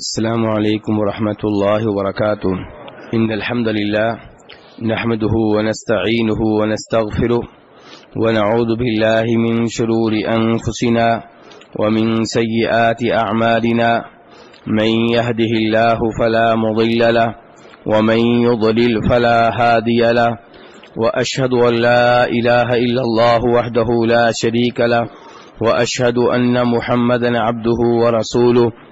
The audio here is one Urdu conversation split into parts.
السلام عليكم ورحمة الله وبركاته. إن الحمد لله نحمده ونستعينه ونستغفره ونعوذ بالله من شرور أنفسنا ومن سيئات أعمالنا. من يهده الله فلا مضل له ومن يضلل فلا هادي له. وأشهد أن لا إله إلا الله وحده لا شريك له. وأشهد أن محمدا عبده ورسوله.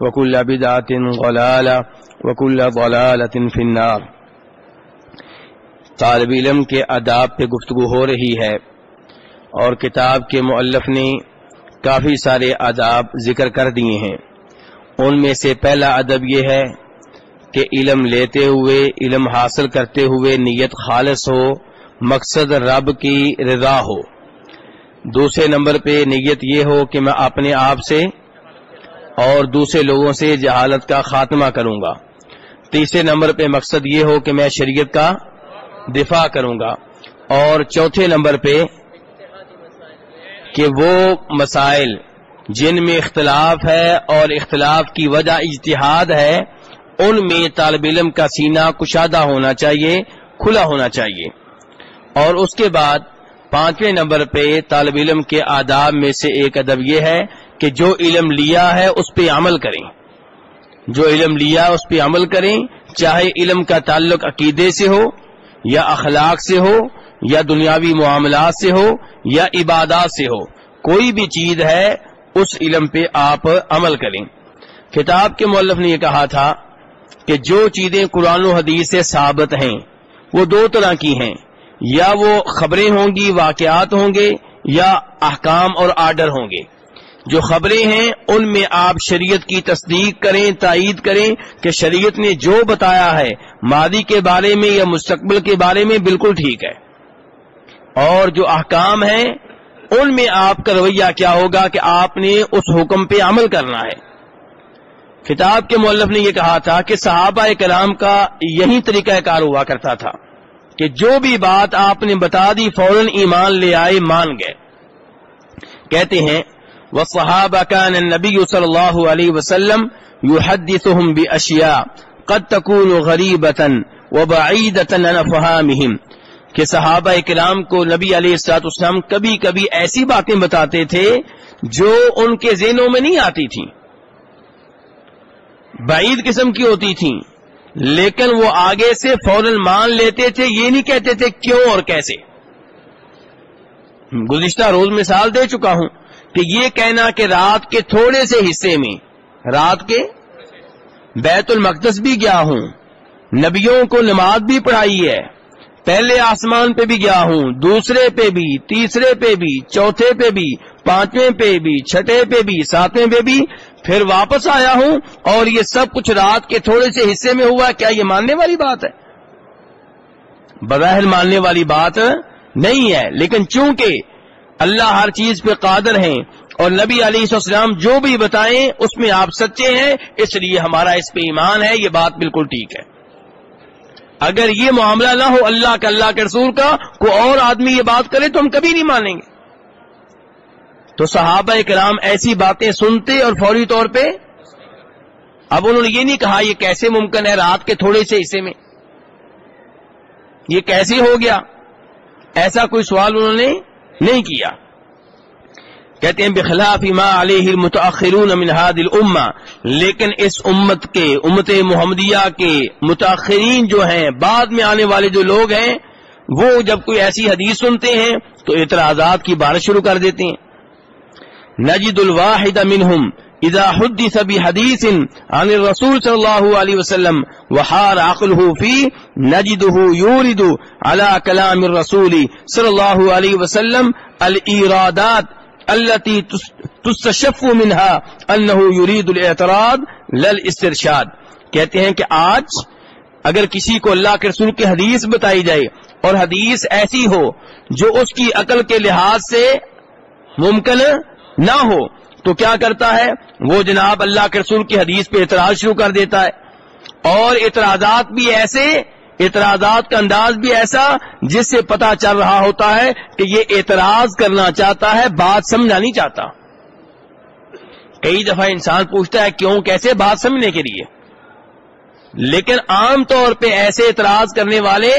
وكل بدعة ضلالة وكل ضلالة في النار۔ طالب علم کے اداب پہ گفتگو ہو رہی ہے اور کتاب کے مؤلف نے کافی سارے آداب ذکر کر دیے ہیں۔ ان میں سے پہلا ادب یہ ہے کہ علم لیتے ہوئے، علم حاصل کرتے ہوئے نیت خالص ہو، مقصد رب کی رضا ہو۔ دوسرے نمبر پہ نیت یہ ہو کہ میں اپنے آپ سے اور دوسرے لوگوں سے جہالت کا خاتمہ کروں گا۔ تیسرے نمبر پہ مقصد یہ ہو کہ میں شریعت کا دفاع کروں گا۔ اور چوتھے نمبر پہ کہ وہ مسائل جن میں اختلاف ہے اور اختلاف کی وجہ اجتہاد ہے، ان میں طالب علم کا سینہ کشادہ ہونا چاہیے، کھلا ہونا چاہیے۔ اور اس کے بعد پانچویں نمبر پہ طالب علم کے آداب میں سے ایک ادب یہ ہے کہ جو علم لیا ہے اس پہ عمل کریں۔ جو علم لیا اس پہ عمل کریں، چاہے علم کا تعلق عقیدے سے ہو، یا اخلاق سے ہو، یا دنیاوی معاملات سے ہو، یا عبادات سے ہو، کوئی بھی چیز ہے، اس علم پہ آپ عمل کریں۔ کتاب کے مولف نے یہ کہا تھا کہ جو چیزیں قرآن و حدیث سے ثابت ہیں، وہ دو طرح کی ہیں۔ یا وہ خبریں ہوں گی، واقعات ہوں گے، یا احکام اور آرڈر ہوں گے۔ جو خبریں ہیں، ان میں آپ شریعت کی تصدیق کریں، تائید کریں کہ شریعت نے جو بتایا ہے، ماضی کے بارے میں یا مستقبل کے بارے میں بالکل ٹھیک ہے۔ اور جو احکام ہیں، ان میں آپ کا رویہ کیا ہوگا کہ آپ نے اس حکم پہ عمل کرنا ہے۔ کتاب کے مولف نے یہ کہا تھا کہ صحابہ کلام کا یہی طریقہ کار ہوا کرتا تھا کہ جو بھی بات آپ نے بتا دی، فوراً ایمان لے آئے، مان گئے۔ کہتے ہیں وہ صحابہ کا نبی صلی اللہ علیہ وسلم یو حد بھی اشیا قد تکون غریب و کہ صحابہ کلام کو نبی علیہ السلاط اسلام کبھی کبھی ایسی باتیں بتاتے تھے جو ان کے ذہنوں میں نہیں آتی تھیں۔ بعید قسم کی ہوتی تھیں، لیکن وہ آگے سے فوراً مان لیتے تھے، یہ نہیں کہتے تھے کیوں اور کیسے۔ گزشتہ روز مثال دے چکا ہوں۔ کہ یہ کہنا کہ رات کے تھوڑے سے حصے میں، رات کے؟ بیت المقدس بھی گیا ہوں۔ نبیوں کو نماز بھی پڑھائی ہے۔ پہلے آسمان پہ بھی گیا ہوں، دوسرے پہ بھی، تیسرے پہ بھی، چوتھے پہ بھی، پانچویں پہ بھی، چھٹے پہ بھی، ساتویں پہ بھی۔ پھر واپس آیا ہوں اور یہ سب کچھ رات کے تھوڑے سے حصے میں ہوا، کیا یہ ماننے والی بات ہے؟ بظاہر ماننے والی بات نہیں ہے، لیکن چونکہ اللہ ہر چیز پہ قادر ہیں اور نبی علیہ السلام جو بھی بتائیں اس میں آپ سچے ہیں، اس لیے ہمارا اس پہ ایمان ہے، یہ بات بالکل ٹھیک ہے۔ اگر یہ معاملہ نہ ہو اللہ کا اللہ کے رسول کا، کوئی اور آدمی یہ بات کرے تو ہم کبھی نہیں مانیں گے۔ تو صحابہ کرام ایسی باتیں سنتے اور فوری طور پہ؟ اب انہوں نے یہ نہیں کہا یہ کیسے ممکن ہے رات کے تھوڑے سے حصے میں؟ یہ کیسے ہو گیا؟ ایسا کوئی سوال انہوں نے نہیں کیا۔ کہتے ہیں، بخلاف ما علیہ المتاخرون من هذه الامه لیکن اس امت کے، امت محمدیہ کے متاخرین جو ہیں، بعد میں آنے والے جو لوگ ہیں، وہ جب کوئی ایسی حدیث سنتے ہیں، تو اعتراضات کی بارش شروع کر دیتے ہیں۔ نجد الواحد منهم اذا حدث بحديث عن الرسول صلی اللہ علیہ وسلم وحار عقله في نجده يورد على كلام الرسول صلی اللہ علیہ وسلم الارادات التي تستشف منها انه يريد الاعتراض للاسترشاد. کہتے ہیں کہ آج اگر کسی کو اللہ کے رسول کی حدیث بتائی جائے اور حدیث ایسی ہو جو اس کی عقل کے لحاظ سے ممکن نہ ہو تو کیا کرتا ہے؟ وہ جناب اللہ کے رسول کی حدیث پہ اعتراض شروع کر دیتا ہے۔ اور اعتراضات بھی ایسے، اعتراضات کا انداز بھی ایسا جس سے پتا چل رہا ہوتا ہے کہ یہ اعتراض کرنا چاہتا ہے، بات سمجھنا نہیں چاہتا۔ کئی دفعہ انسان پوچھتا ہے کیوں، کیسے بات سمجھنے کے لیے؟ لیکن عام طور پہ ایسے اعتراض کرنے والے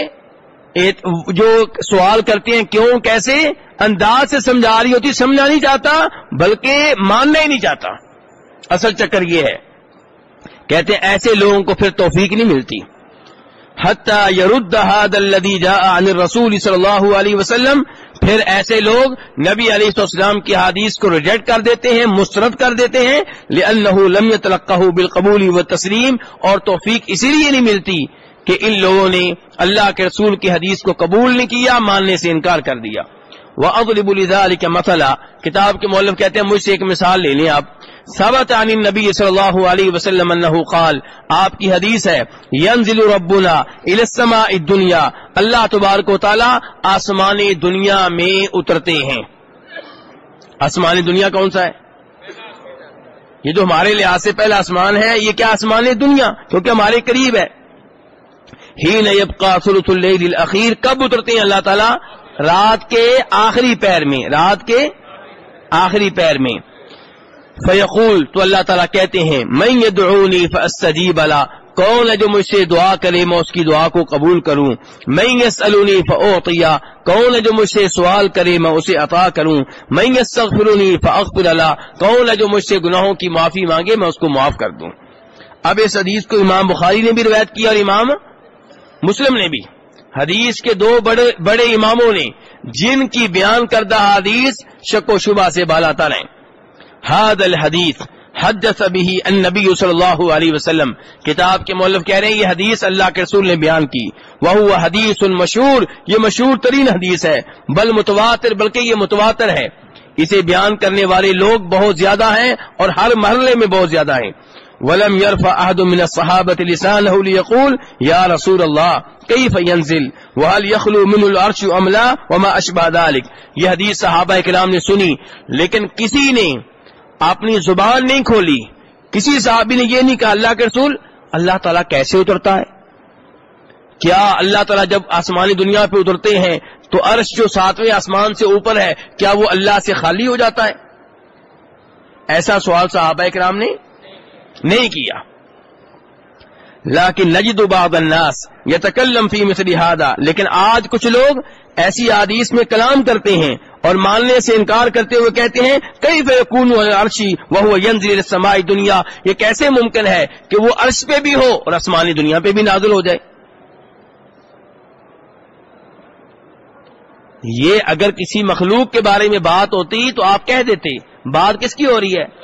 جو سوال کرتے ہیں کیوں، کیسے؟ انداز سے سمجھا رہی ہوتی سمجھنا نہیں چاہتا، بلکہ ماننا ہی نہیں چاہتا۔ اصل چکر یہ ہے۔ کہتے ہیں، ایسے لوگوں کو پھر توفیق نہیں ملتی۔ یرد الذي جاء عن الرسول صلی اللہ علیہ وسلم، پھر ایسے لوگ نبی علیہ السلام کی حدیث کو ریجیکٹ کر دیتے ہیں، مسترد کر دیتے ہیں لانه لم يتلقه بالقبول والتسلیم، اور توفیق اسی لیے نہیں ملتی کہ ان لوگوں نے اللہ کے رسول کی حدیث کو قبول نہیں کیا، ماننے سے انکار کر دیا۔ وہ ابو لذلك مثلا۔ کتاب کے مولف کہتے ہیں، مجھ سے ایک مثال لے لیں آپ۔ ثبت عن النبی صلی اللہ علیہ وسلم انه قال، آپ کی حدیث ہے، ينزل ربنا الى السماء الدنيا۔ اللہ تبارک و تعالی آسمان دنیا میں اترتے ہیں۔ آسمان دنیا کون سا ہے؟ یہ جو ہمارے لحاظ سے پہلا آسمان ہے، یہ کیا آسمان دنیا، کیونکہ ہمارے قریب ہے۔ ہی نیبقا ثلث اللیل الاخیر، کب اترتے ہیں اللہ تعالی؟ رات کے آخری پیر میں، رات کے آخری پیر میں۔ فیقول، تو اللہ تعالیٰ کہتے ہیں میں یہ فاستجیب اللہ کون ہے جو مجھ سے دعا کرے، میں اس کی دعا کو قبول کروں؟ میں یہ سلونی کون ہے جو مجھ سے سوال کرے، میں اسے عطا کروں؟ میں یہ فاغفر اللہ کون ہے جو مجھ سے گناہوں کی معافی مانگے، میں اس کو معاف کر دوں؟ اب اس حدیث کو امام بخاری نے بھی روایت کیا اور امام مسلم نے بھی حدیث کے دو بڑے بڑے اماموں نے جن کی بیان کردہ حدیث شک و شبہ سے بالا تر ہیں حد الحدیث حدث به النبی صلی اللہ علیہ وسلم۔ کتاب کے مولف کہہ رہے ہیں، یہ حدیث اللہ کے رسول نے بیان کی۔ وہ حدیث مشہور، یہ مشہور ترین حدیث ہے۔ بل متواتر، بلکہ یہ متواتر ہے۔ اسے بیان کرنے والے لوگ بہت زیادہ ہیں اور ہر مرحلے میں بہت زیادہ ہیں۔ ولم يرفع احد من الصحابه لسانه ليقول، يا رسول الله، كيف ينزل؟ وهل يخلو من العرش ام لا؟ وما اشبه ذلك. یہ حدیث صحابہ کرام نے سنی، لیکن کسی نے اپنی زبان نہیں کھولی، کسی صحابی نے یہ نہیں کہا، اللہ کے رسول، اللہ تعالیٰ کیسے اترتا ہے؟ کیا اللہ تعالیٰ جب آسمانی دنیا پہ اترتے ہیں، تو عرش جو ساتویں آسمان سے اوپر ہے، کیا وہ اللہ سے خالی ہو جاتا ہے؟ ایسا سوال صحابہ کرام نے نہیں کیا۔ لاکن نجد بعض الناس یتکلم فی مثل هذا، لیکن آج کچھ لوگ ایسی حدیث میں کلام کرتے ہیں اور ماننے سے انکار کرتے ہوئے کہتے ہیں کئی فیقون عرشی وہ ینزل سماعی دنیا؟ یہ کیسے ممکن ہے کہ وہ عرش پہ بھی ہو اور آسمانی دنیا پہ بھی نازل ہو جائے؟ یہ اگر کسی مخلوق کے بارے میں بات ہوتی تو آپ کہہ دیتے، بات کس کی ہو رہی ہے؟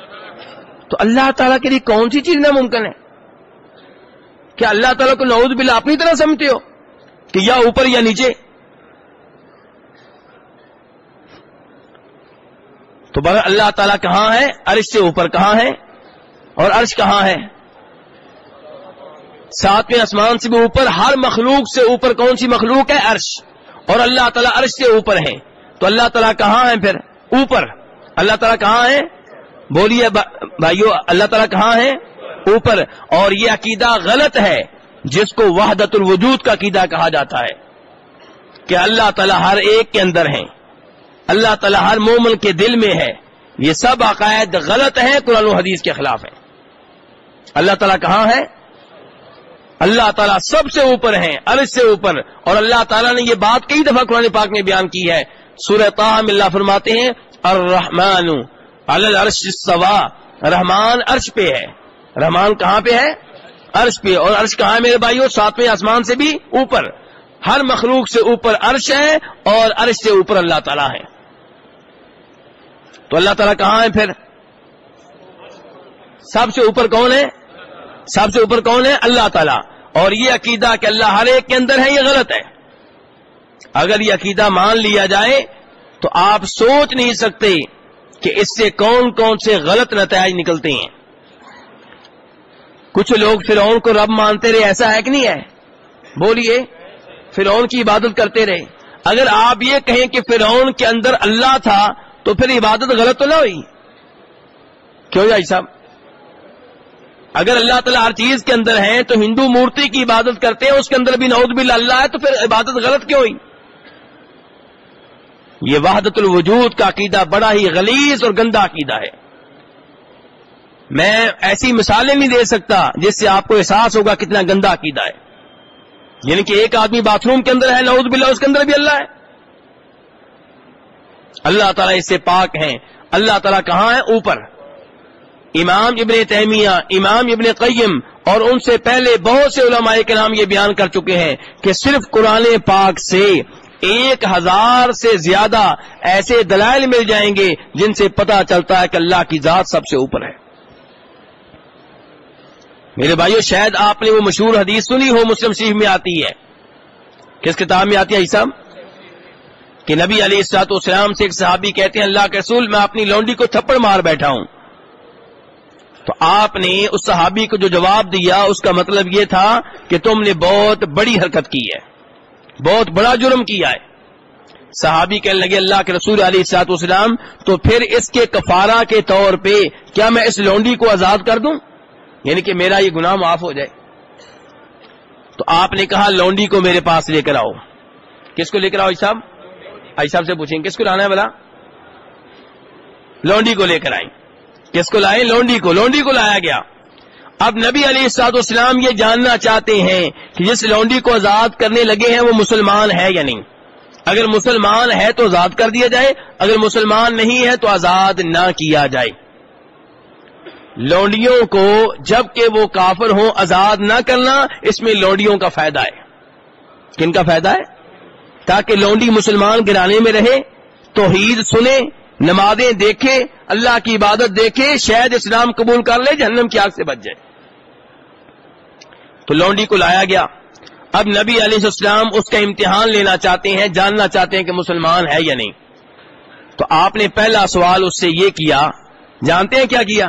تو اللہ تعالیٰ کے لیے کون سی چیز ناممکن ہے؟ کیا اللہ تعالیٰ کو نعوذ باللہ اپنی طرح سمجھتے ہو کہ یا اوپر یا نیچے؟ تو بغیر اللہ تعالیٰ کہاں ہے؟ عرش سے اوپر کہاں ہے؟ اور عرش کہاں ہے؟ ساتویں آسمان سے بھی اوپر، ہر مخلوق سے اوپر کون سی مخلوق ہے؟ عرش۔ اور اللہ تعالیٰ عرش سے اوپر ہے۔ تو اللہ تعالیٰ کہاں ہے پھر؟ اوپر۔ اللہ تعالیٰ کہاں ہے بولیے بھائیو، اللہ تعالیٰ کہاں ہے؟ اوپر۔ اور یہ عقیدہ غلط ہے، جس کو وحدت الوجود کا عقیدہ کہا جاتا ہے، کہ اللہ تعالیٰ ہر ایک کے اندر ہیں۔ اللہ تعالیٰ ہر مومن کے دل میں ہے۔ یہ سب عقائد غلط ہیں، قرآن و حدیث کے خلاف ہیں۔ اللہ تعالیٰ کہاں ہے؟ اللہ تعالیٰ سب سے اوپر ہیں عرض سے اوپر۔ اور اللہ تعالیٰ نے یہ بات کئی دفعہ قرآن پاک میں بیان کی ہے۔ سورہ تاہم اللہ فرماتے ہیں، الرحمن الرش سوا رحمان عرش پہ ہے. رحمان کہاں پہ ہے؟ عرش پہ. اور عرش کہاں ہے میرے بھائیوں ساتویں آسمان سے بھی اوپر. ہر مخلوق سے اوپر عرش ہے اور عرش سے اوپر اللہ تعالیٰ ہے. تو اللہ تعالیٰ کہاں ہے پھر؟ سب سے اوپر کون ہے؟ سب سے اوپر کون ہے؟ اللہ تعالیٰ. اور یہ عقیدہ کہ اللہ ہر ایک کے اندر ہے، یہ غلط ہے. اگر یہ عقیدہ مان لیا جائے تو آپ سوچ نہیں سکتے کہ اس سے کون کون سے غلط نتائج نکلتے ہیں۔ کچھ لوگ فرعون کو رب مانتے رہے، ایسا ہے کہ نہیں ہے؟ بولیے، فرعون کی عبادت کرتے رہے۔ اگر آپ یہ کہیں کہ فرعون کے اندر اللہ تھا، تو پھر عبادت غلط تو نہ ہوئی۔ کیوں جی جائی صاحب؟ اگر اللہ تعالیٰ ہر چیز کے اندر ہے تو ہندو مورتی کی عبادت کرتے ہیں، اس کے اندر بھی نعوذ باللہ اللہ ہے، تو پھر عبادت غلط کیوں ہوئی؟ یہ وحدت الوجود کا عقیدہ بڑا ہی غلیظ اور گندا عقیدہ ہے۔ میں ایسی مثالیں نہیں دے سکتا جس سے آپ کو احساس ہوگا کتنا گندا عقیدہ ہے۔ یعنی کہ ایک آدمی باتھ روم کے اندر ہے، نعوذ باللہ، اس کے اندر بھی اللہ ہے۔ اللہ تعالیٰ اس سے پاک ہیں۔ اللہ تعالیٰ کہاں ہے؟ اوپر۔ امام ابن تیمیہ، امام ابن قیم اور ان سے پہلے بہت سے علماء کے نام یہ بیان کر چکے ہیں کہ صرف قرآن پاک سے ایک ہزار سے زیادہ ایسے دلائل مل جائیں گے جن سے پتا چلتا ہے کہ اللہ کی ذات سب سے اوپر ہے۔ میرے بھائیو، شاید آپ نے وہ مشہور حدیث سنی ہو، مسلم شریف میں آتی ہے۔ کس کتاب میں آتی ہے عیسا کہ نبی علی السلاط اسلام سے ایک صحابی کہتے ہیں، اللہ کے رسول، میں اپنی لونڈی کو تھپڑ مار بیٹھا ہوں۔ تو آپ نے اس صحابی کو جو جواب دیا، اس کا مطلب یہ تھا کہ تم نے بہت بڑی حرکت کی ہے۔ بہت بڑا جرم کیا ہے۔ صحابی کہنے لگے، اللہ کے رسول علیہ سات اسلام تو پھر اس کے کفارہ کے طور پہ کیا میں اس لونڈی کو آزاد کر دوں؟ یعنی کہ میرا یہ گناہ معاف ہو جائے۔ تو آپ نے کہا، لونڈی کو میرے پاس لے کر آؤ۔ کس کو لے کر آؤ صاحب آئی صاحب سے پوچھیں، کس کو لانا ہے بلا لونڈی کو لے کر آئیں۔ کس کو لائے لونڈی کو۔ لونڈی کو لایا گیا۔ اب نبی علی اساد اسلام یہ جاننا چاہتے ہیں کہ جس لونڈی کو آزاد کرنے لگے ہیں وہ مسلمان ہے یا نہیں؟ اگر مسلمان ہے تو آزاد کر دیا جائے، اگر مسلمان نہیں ہے تو آزاد نہ کیا جائے۔ لونڈیوں کو جبکہ وہ کافر ہوں، آزاد نہ کرنا اس میں لونڈیوں کا فائدہ ہے۔ کن کا فائدہ ہے؟ تاکہ لونڈی مسلمان گرانے میں رہے، توحید سنے، نمازیں دیکھے، اللہ کی عبادت دیکھے، شاید اسلام قبول کر لے، جہنم کی آگ سے بچ جائے۔ تو لونڈی کو لایا گیا۔ اب نبی علیہ السلام اس کا امتحان لینا چاہتے ہیں، جاننا چاہتے ہیں کہ مسلمان ہے یا نہیں۔ تو آپ نے پہلا سوال اس سے یہ کیا، جانتے ہیں کیا کیا؟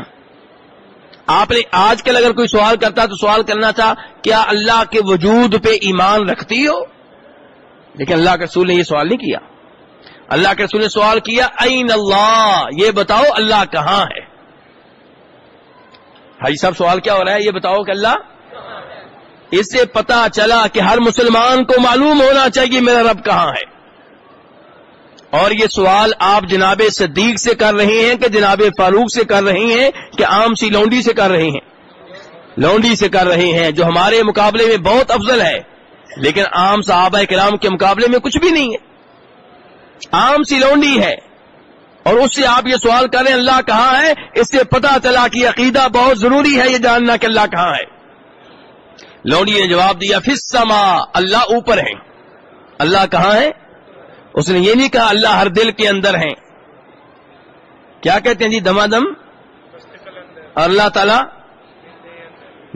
آپ نے آج کل اگر کوئی سوال کرتا تو سوال کرنا تھا، کیا اللہ کے وجود پہ ایمان رکھتی ہو؟ لیکن اللہ کے رسول نے یہ سوال نہیں کیا۔ اللہ کے رسول نے سوال کیا، این اللہ؟ یہ بتاؤ اللہ کہاں ہے۔ حاجی صاحب، سوال کیا ہو رہا ہے؟ یہ بتاؤ کہ اللہ اس سے پتا چلا کہ ہر مسلمان کو معلوم ہونا چاہیے میرا رب کہاں ہے۔ اور یہ سوال آپ جناب صدیق سے کر رہے ہیں کہ جناب فاروق سے کر رہے ہیں کہ عام سی لونڈی سے کر رہے ہیں؟ لونڈی سے کر رہے ہیں جو ہمارے مقابلے میں بہت افضل ہے، لیکن عام صحابہ کرام کے مقابلے میں کچھ بھی نہیں ہے۔ عام سی لونڈی ہے۔ اور اس سے آپ یہ سوال کریں اللہ کہاں ہے؟ اس سے پتا چلا کہ عقیدہ بہت ضروری ہے، یہ جاننا کہ اللہ کہاں ہے۔ لونڈی نے جواب دیا فسما اللہ اوپر ہے اللہ کہاں ہے اس نے یہ نہیں کہا اللہ ہر دل کے اندر ہے کیا کہتے ہیں جی دما دم؟ اللہ تعالی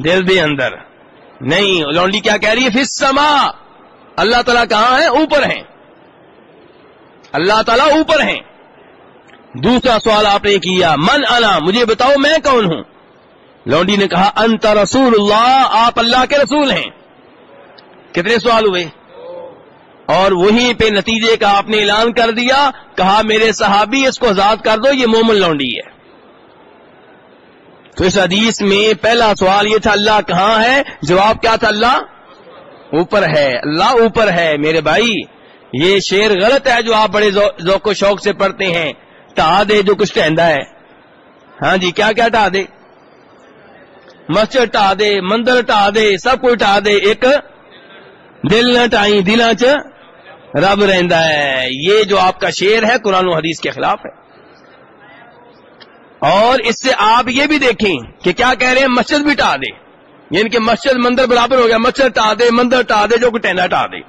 دل بھی اندر۔ نہیں، لونڈی کیا کہہ رہی ہے؟ فسما اللہ تعالیٰ کہاں ہے اوپر ہیں۔ اللہ تعالیٰ اوپر ہیں۔ دوسرا سوال آپ نے کیا، من انا، مجھے بتاؤ میں کون ہوں؟ لونڈی نے کہا، انت رسول اللہ، آپ اللہ کے رسول ہیں۔ کتنے سوال ہوئے؟ اور وہیں پہ نتیجے کا آپ نے اعلان کر دیا، کہا، میرے صحابی، اس کو آزاد کر دو، یہ مومن لونڈی ہے۔ تو اس حدیث میں پہلا سوال یہ تھا، اللہ کہاں ہے؟ جواب کیا تھا، اللہ اوپر ہے۔ اللہ اوپر ہے، میرے بھائی، یہ شیر غلط ہے جو آپ بڑے ذوق و شوق سے پڑھتے ہیں۔ ٹا دے جو کچھ ٹہندا ہے۔ ہاں جی کیا کیا ٹا دے؟ مسجد ٹا دے، مندر ٹا دے، سب کچھ ٹا دے، ایک دل نہ ٹائی دل چ رب رہندا ہے۔ یہ جو آپ کا شیر ہے، قرآن و حدیث کے خلاف ہے۔ اور اس سے آپ یہ بھی دیکھیں کہ کیا کہہ رہے ہیں، مسجد بھی ٹا دے۔ یعنی کہ مسجد مندر برابر ہو گیا، مسجد ٹا دے، مندر ٹا دے، جو ٹہنا ٹا دے۔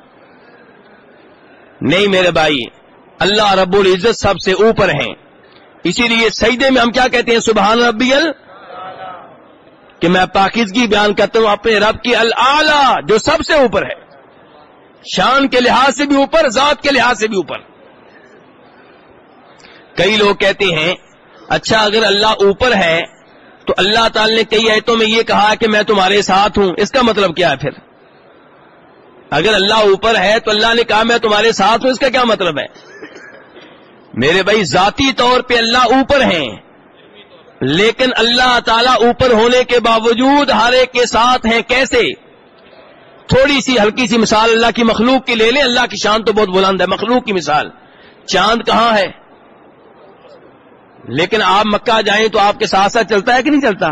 نہیں میرے بھائی، اللہ رب العزت سب سے اوپر ہیں۔ اسی لیے سجدے میں ہم کیا کہتے ہیں؟ سبحان ربی ال کہ میں پاکیزگی بیان کرتا ہوں اپنے رب کی اللہ جو سب سے اوپر ہے۔ شان کے لحاظ سے بھی اوپر، ذات کے لحاظ سے بھی اوپر۔ کئی لوگ کہتے ہیں اچھا اگر اللہ اوپر ہے تو اللہ تعالی نے کئی ایتوں میں یہ کہا کہ میں تمہارے ساتھ ہوں۔ اس کا مطلب کیا ہے پھر؟ اگر اللہ اوپر ہے تو اللہ نے کہا میں تمہارے ساتھ ہوں، اس کا کیا مطلب ہے؟ میرے بھائی، ذاتی طور پہ اللہ اوپر ہیں۔ لیکن اللہ تعالیٰ اوپر ہونے کے باوجود ہر ایک کے ساتھ ہیں کیسے؟ تھوڑی سی ہلکی سی مثال اللہ کی مخلوق کی لے لیں، اللہ کی شان تو بہت بلند ہے، مخلوق کی مثال۔ چاند کہاں ہے؟ لیکن آپ مکہ جائیں تو آپ کے ساتھ ساتھ چلتا ہے کہ نہیں چلتا؟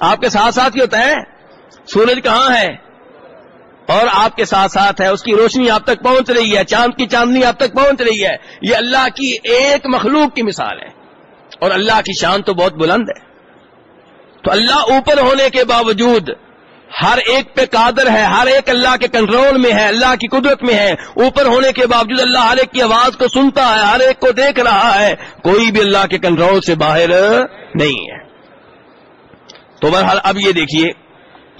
آپ کے ساتھ ساتھ ہی ہوتا ہے؟ سورج کہاں ہے؟ اور آپ کے ساتھ ساتھ ہے، اس کی روشنی آپ تک پہنچ رہی ہے، چاند کی چاندنی آپ تک پہنچ رہی ہے۔ یہ اللہ کی ایک مخلوق کی مثال ہے۔ اور اللہ کی شان تو بہت بلند ہے۔ تو اللہ اوپر ہونے کے باوجود ہر ایک پہ قادر ہے، ہر ایک اللہ کے کنٹرول میں ہے، اللہ کی قدرت میں ہے۔ اوپر ہونے کے باوجود اللہ ہر ایک کی آواز کو سنتا ہے، ہر ایک کو دیکھ رہا ہے۔ کوئی بھی اللہ کے کنٹرول سے باہر نہیں ہے۔ تو بہرحال اب یہ دیکھیے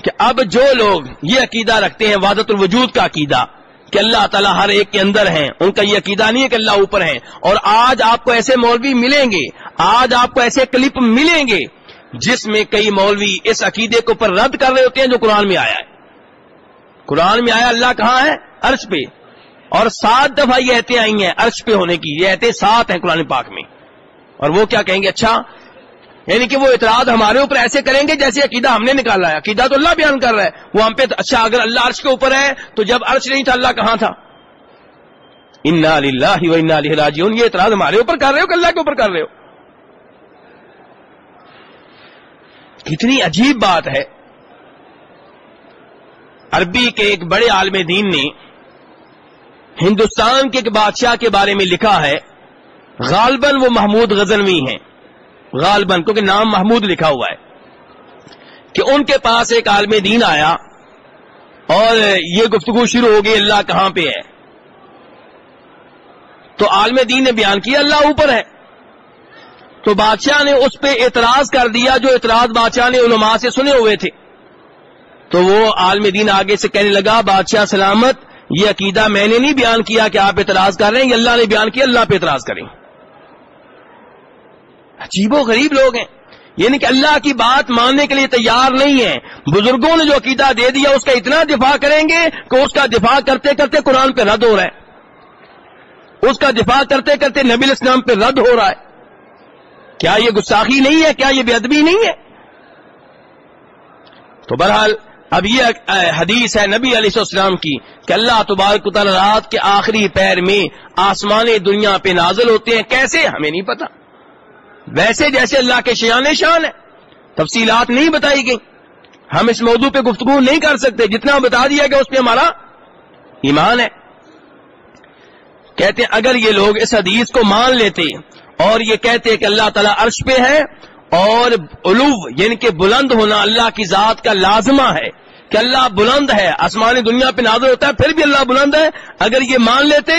کہ اب جو لوگ یہ عقیدہ رکھتے ہیں وادت الوجود کا عقیدہ، کہ اللہ تعالیٰ ہر ایک کے اندر ہیں۔ ان کا یہ عقیدہ نہیں ہے کہ اللہ اوپر ہیں۔ اور آج آپ کو ایسے مولوی ملیں گے آج آپ کو ایسے کلپ ملیں گے جس میں کئی مولوی اس عقیدے کو پر رد کر رہے ہوتے ہیں جو قرآن میں آیا ہے۔ قرآن میں آیا اللہ کہاں ہے؟ عرش پہ۔ اور سات دفعہ یہ ایتے آئی ہیں عرش پہ ہونے کی۔ یہ ایتے سات ہیں قرآن پاک میں۔ اور وہ کیا کہیں گے؟ اچھا یعنی کہ وہ اعتراض ہمارے اوپر ایسے کریں گے جیسے عقیدہ ہم نے نکالا ہے۔ عقیدہ تو اللہ بیان کر رہا ہے۔ وہ ہم پہ اچھا اگر اللہ عرش کے اوپر ہے تو جب عرش نہیں تھا اللہ کہاں تھا؟ انا للہ و انا راجیون یہ اعتراض ہمارے اوپر کر رہے ہو کہ اللہ کے اوپر کر رہے ہو؟ کتنی عجیب بات ہے۔ عربی کے ایک بڑے عالم دین نے ہندوستان کے ایک بادشاہ کے بارے میں لکھا ہے، غالباً وہ محمود غزنوی ہیں۔ غالباً، کیونکہ نام محمود لکھا ہوا ہے۔ کہ ان کے پاس ایک عالم دین آیا اور یہ گفتگو شروع ہو گئی اللہ کہاں پہ ہے۔ تو عالم دین نے بیان کیا، اللہ اوپر ہے۔ تو بادشاہ نے اس پہ اعتراض کر دیا جو اعتراض بادشاہ نے علماء سے سنے ہوئے تھے۔ تو وہ عالم دین آگے سے کہنے لگا، بادشاہ سلامت، یہ عقیدہ میں نے نہیں بیان کیا کہ آپ اعتراض کر رہے ہیں، یہ اللہ نے بیان کیا، اللہ پہ اعتراض کریں۔ عجیب و غریب لوگ ہیں۔ یعنی کہ اللہ کی بات ماننے کے لیے تیار نہیں ہے بزرگوں نے جو عقیدہ دے دیا، اس کا اتنا دفاع کریں گے کہ اس کا دفاع کرتے کرتے قرآن پہ رد ہو رہا ہے۔ اس کا دفاع کرتے کرتے نبی اسلام پہ رد ہو رہا ہے۔ کیا یہ گستاخی نہیں ہے؟ کیا یہ بے ادبی نہیں ہے؟ تو بہرحال اب یہ حدیث ہے نبی علیہ السلام کی کہ اللہ تبارک تعالی رات کے آخری پیر میں آسمان دنیا پہ نازل ہوتے ہیں۔ کیسے؟ ہمیں نہیں پتا۔ ویسے جیسے اللہ کے شیان شان ہے تفصیلات نہیں بتائی گئی۔ ہم اس موضوع پہ گفتگو نہیں کر سکتے۔ جتنا بتا دیا گیا اس پہ ہمارا ایمان ہے۔ کہتے ہیں، اگر یہ لوگ اس حدیث کو مان لیتے اور یہ کہتے کہ اللہ تعالیٰ عرش پہ ہے اور علو یعنی کہ بلند ہونا اللہ کی ذات کا لازمہ ہے کہ اللہ بلند ہے آسمانی دنیا پہ نازل ہوتا ہے، پھر بھی اللہ بلند ہے۔ اگر یہ مان لیتے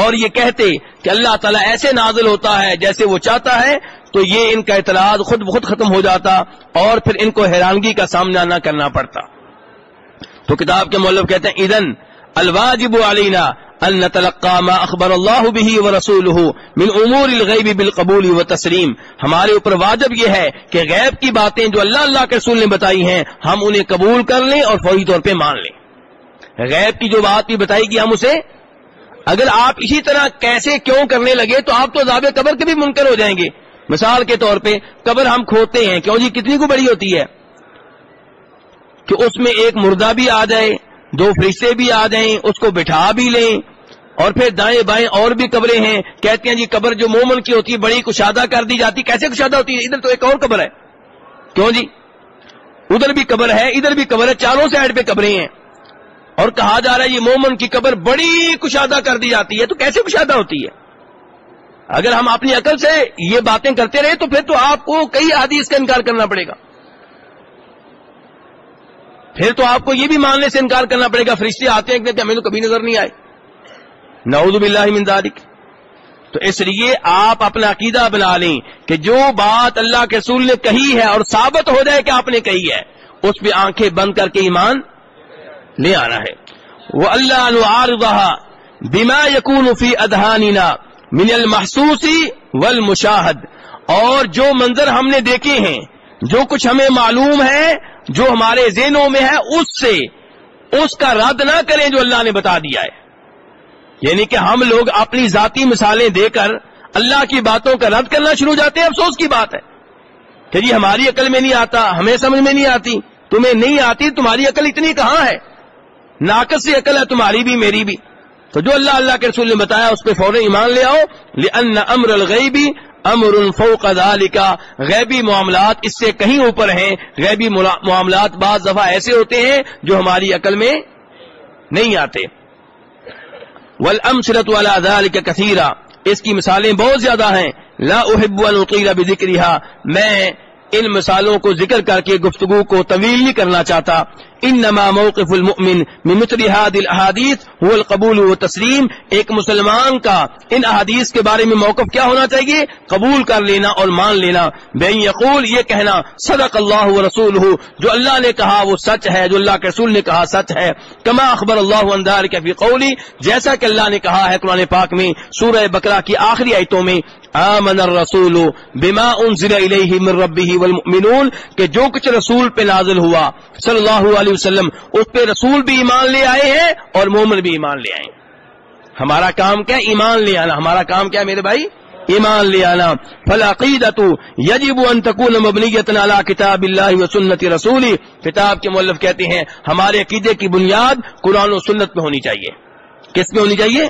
اور یہ کہتے کہ اللہ تعالیٰ ایسے نازل ہوتا ہے جیسے وہ چاہتا ہے، تو یہ ان کا اعتراض خود بخود ختم ہو جاتا اور پھر ان کو حیرانگی کا سامنا نہ کرنا پڑتا۔ تو کتاب کے مولب کہتے ہیں ادن الواجب علینا ان نتلقى ما اخبر الله به ورسوله من امور الغیب بالقبول وتسلیم ہمارے اوپر واجب یہ ہے کہ غیب کی باتیں جو اللہ اللہ کے رسول نے بتائی ہیں، ہم انہیں قبول کر لیں اور فوری طور پہ مان لیں۔ غیب کی جو بات بھی بتائی گی ہم اسے، اگر آپ اسی طرح کیسے کیوں کرنے لگے تو آپ تو ذاب قبر کے بھی منکر ہو جائیں گے۔ مثال کے طور پہ، قبر ہم کھوتے ہیں، کیوں جی کتنی کو بڑی ہوتی ہے؟ کہ اس میں ایک مردہ بھی آ جائے دو فرشتے بھی آ جائیں، اس کو بٹھا بھی لیں۔ اور پھر دائیں بائیں اور بھی قبریں ہیں۔ کہتے ہیں جی قبر جو مومن کی ہوتی ہے، بڑی کشادہ کر دی جاتی۔ کیسے کشادہ ہوتی ہے؟ ادھر تو ایک اور قبر ہے۔ کیوں جی؟ ادھر بھی قبر ہے، ادھر بھی قبر ہے، چاروں سائڈ پہ قبریں ہیں۔ اور کہا جا رہا ہے، یہ مومن کی قبر بڑی کشادہ کر دی جاتی ہے۔ تو کیسے کشادہ ہوتی ہے؟ اگر ہم اپنی عقل سے یہ باتیں کرتے رہے، تو پھر تو آپ کو کئی حدیث کا انکار کرنا پڑے گا۔ پھر تو آپ کو یہ بھی ماننے سے انکار کرنا پڑے گا، فرشتے آتے ہیں کہ ہمیں تو کبھی نظر نہیں آئے۔ نعوذ باللہ من ذالک۔ تو اس لیے آپ اپنا عقیدہ بنا لیں کہ جو بات اللہ کے رسول نے کہی ہے اور ثابت ہو جائے کہ آپ نے کہی ہے، اس پہ آنکھیں بند کر کے ایمان لے آنا ہے۔ وہ اللہ بیما یقون فی ادہانینا من المحسوسی والمشاہد اور جو منظر ہم نے دیکھے ہیں، جو کچھ ہمیں معلوم ہے جو ہمارے ذہنوں میں ہے، اس سے، اس کا رد نہ کریں جو اللہ نے بتا دیا ہے۔ یعنی کہ ہم لوگ اپنی ذاتی مثالیں دے کر اللہ کی باتوں کا رد کرنا شروع جاتے ہیں، افسوس کی بات ہے۔ کہ جی ہماری عقل میں نہیں آتا، ہمیں سمجھ میں نہیں آتی، تمہیں نہیں آتی، تمہاری عقل اتنی کہاں ہے؟ ناقص سی عقل ہے، تمہاری بھی، میری بھی۔ تو جو اللہ اللہ کے رسول نے بتایا، اس پہ فوراً ایمان لے آؤ۔ لأن امر الغیبی امر فوق ذلك غیبی معاملات اس سے کہیں اوپر ہیں، غیبی معاملات بعض دفعہ ایسے ہوتے ہیں جو ہماری عقل میں نہیں آتے۔ والامثلۃ على ذلك كثيرا اس کی مثالیں بہت زیادہ ہیں۔ لا احب ان اطيل بذكرها میں ان مثالوں کو ذکر کر کے گفتگو کو طویل نہیں کرنا چاہتا۔ انما موقف المؤمن من مثل هذه الاحاديث هو القبول والتسليم. ایک مسلمان کا ان احادیث کے بارے میں موقف کیا ہونا چاہیے؟ قبول کر لینا اور مان لینا. بے یقول یہ کہنا، صدق اللہ ورسوله جو اللہ نے کہا وہ سچ ہے، جو اللہ کے رسول نے کہا سچ ہے. کما اخبر اللہ عن ذلك في قولی، جیسا کہ اللہ نے کہا ہے قرآن پاک میں سورہ بقرہ کی آخری ایتوں میں، آمن الرسول بما انزل الیہ من ربہ والمؤمنون، کہ جو کچھ رسول پہ نازل ہوا، صلی اللہ علیہ علیہ وسلم اس پہ رسول بھی ایمان لے آئے ہیں اور مومن بھی ایمان لے آئے ہیں۔ ہمارا کام کیا ایمان لے آنا۔ ہمارا کام کیا میرے بھائی؟ ایمان لے آنا۔ فلاقیدت یجب ان تکون مبنیت علی کتاب اللہ و سنت رسولی کتاب کے مولف کہتے ہیں، ہمارے عقیدے کی بنیاد قرآن و سنت پہ ہونی چاہیے۔ کس پہ ہونی چاہیے؟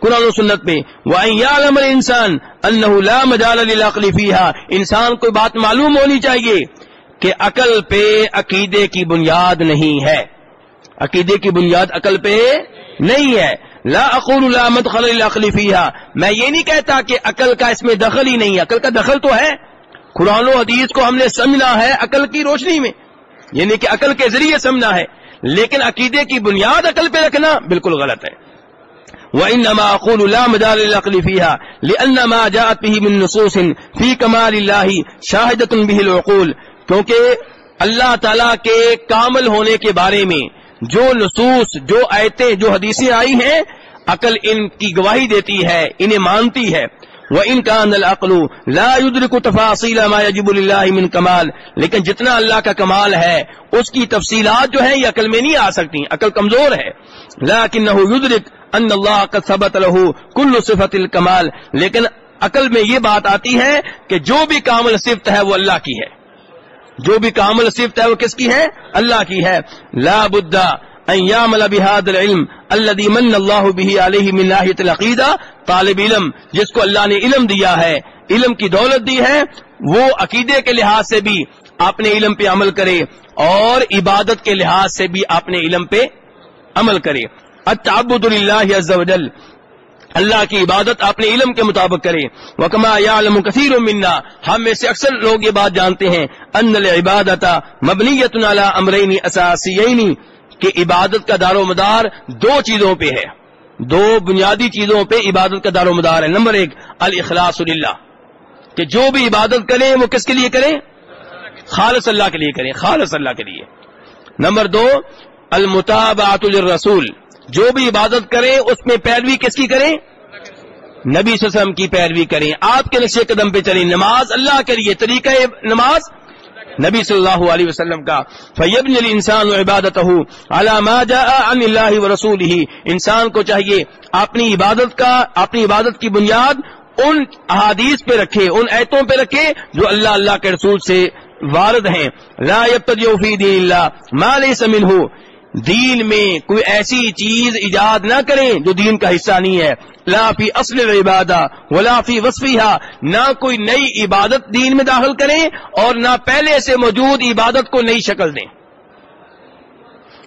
قرآن و سنت پہ۔ وَأَن انسان أَنَّهُ لَا مَجَالَ لِلْعَقْلِ فِيهَا۔ انسان کو بات معلوم ہونی چاہیے۔ کہ عقل پہ عقیدے کی بنیاد نہیں ہے۔ عقیدے کی بنیاد عقل پہ نہیں ہے۔ لا اقول لا مدخل العقل فيها میں یہ نہیں کہتا کہ عقل کا اس میں دخل ہی نہیں ہے۔ عقل کا دخل تو ہے۔ قرآن و حدیث کو ہم نے سمجھنا ہے عقل کی روشنی میں۔ یعنی کہ عقل کے ذریعے سمجھنا ہے۔ لیکن عقیدے کی بنیاد عقل پہ رکھنا بالکل غلط ہے۔ وإنما أقول لا مجال العقل فيها۔ لأن ما جاءت به من نصوص في كمال الله شاهدة به العقول۔ کیونکہ اللہ تعالی کے کامل ہونے کے بارے میں جو نصوص، جو آیتیں، جو حدیثیں آئی ہیں، عقل ان کی گواہی دیتی ہے، انہیں مانتی ہے۔ وہ ان کا العقل لا يدرك تفاصيل ما يجب لله من کمال لیکن جتنا اللہ کا کمال ہے، اس کی تفصیلات جو ہیں، یہ عقل میں نہیں آ سکتی۔ عقل کمزور ہے۔ لكنه يدرك ان اللہ قد ثبت له كل صفت الکمال لیکن عقل میں یہ بات آتی ہے کہ جو بھی کامل صفت ہے، وہ اللہ کی ہے۔ جو بھی کامل صفت ہے وہ کس کی ہے؟ اللہ کی ہے۔ لا بدا ان يعمل بهذا العلم الذي من الله به عليه من ناحيه طالب علم، جس کو اللہ نے علم دیا ہے، علم کی دولت دی ہے، وہ عقیدے کے لحاظ سے بھی اپنے علم پہ عمل کرے اور عبادت کے لحاظ سے بھی اپنے علم پہ عمل کرے۔ التعبد لله عز وجل اللہ کی عبادت اپنے علم کے مطابق کرے وکما یا کثیر منا۔ ہم میں سے اکثر لوگ یہ بات جانتے ہیں۔ ان العبادت مبنیت علی امرین اساسیین کہ عبادت کا دار و مدار دو چیزوں پہ ہے۔ دو بنیادی چیزوں پہ عبادت کا دار و مدار ہے۔ نمبر ایک الاخلاص للہ۔ کہ جو بھی عبادت کریں، وہ کس کے لیے کریں؟ خالص اللہ کے لیے کریں۔ خالص اللہ کے لیے۔ نمبر دو المتابعت للرسول۔ جو بھی عبادت کریں، اس میں پیروی کس کی کریں؟ نبی صلی اللہ علیہ وسلم کی پیروی کریں۔ آپ کے نقشے قدم پہ چلیں۔ نماز اللہ کے لیے طریقہ نماز نبی صلی اللہ علیہ وسلم کا۔ فیبن الانسان عبادت اللہ و رسول ہی انسان کو چاہیے اپنی عبادت کا، اپنی عبادت کی بنیاد ان احادیث پہ رکھے، ان ایتوں پہ رکھے جو اللہ اللہ کے رسول سے وارد ہیں۔ لا فی دین اللہ ما لیس منہ دین میں کوئی ایسی چیز ایجاد نہ کریں جو دین کا حصہ نہیں ہے۔ لافی اصل عبادت ولافی وصفیہ نہ کوئی نئی عبادت دین میں داخل کریں اور نہ پہلے سے موجود عبادت کو نئی شکل دیں۔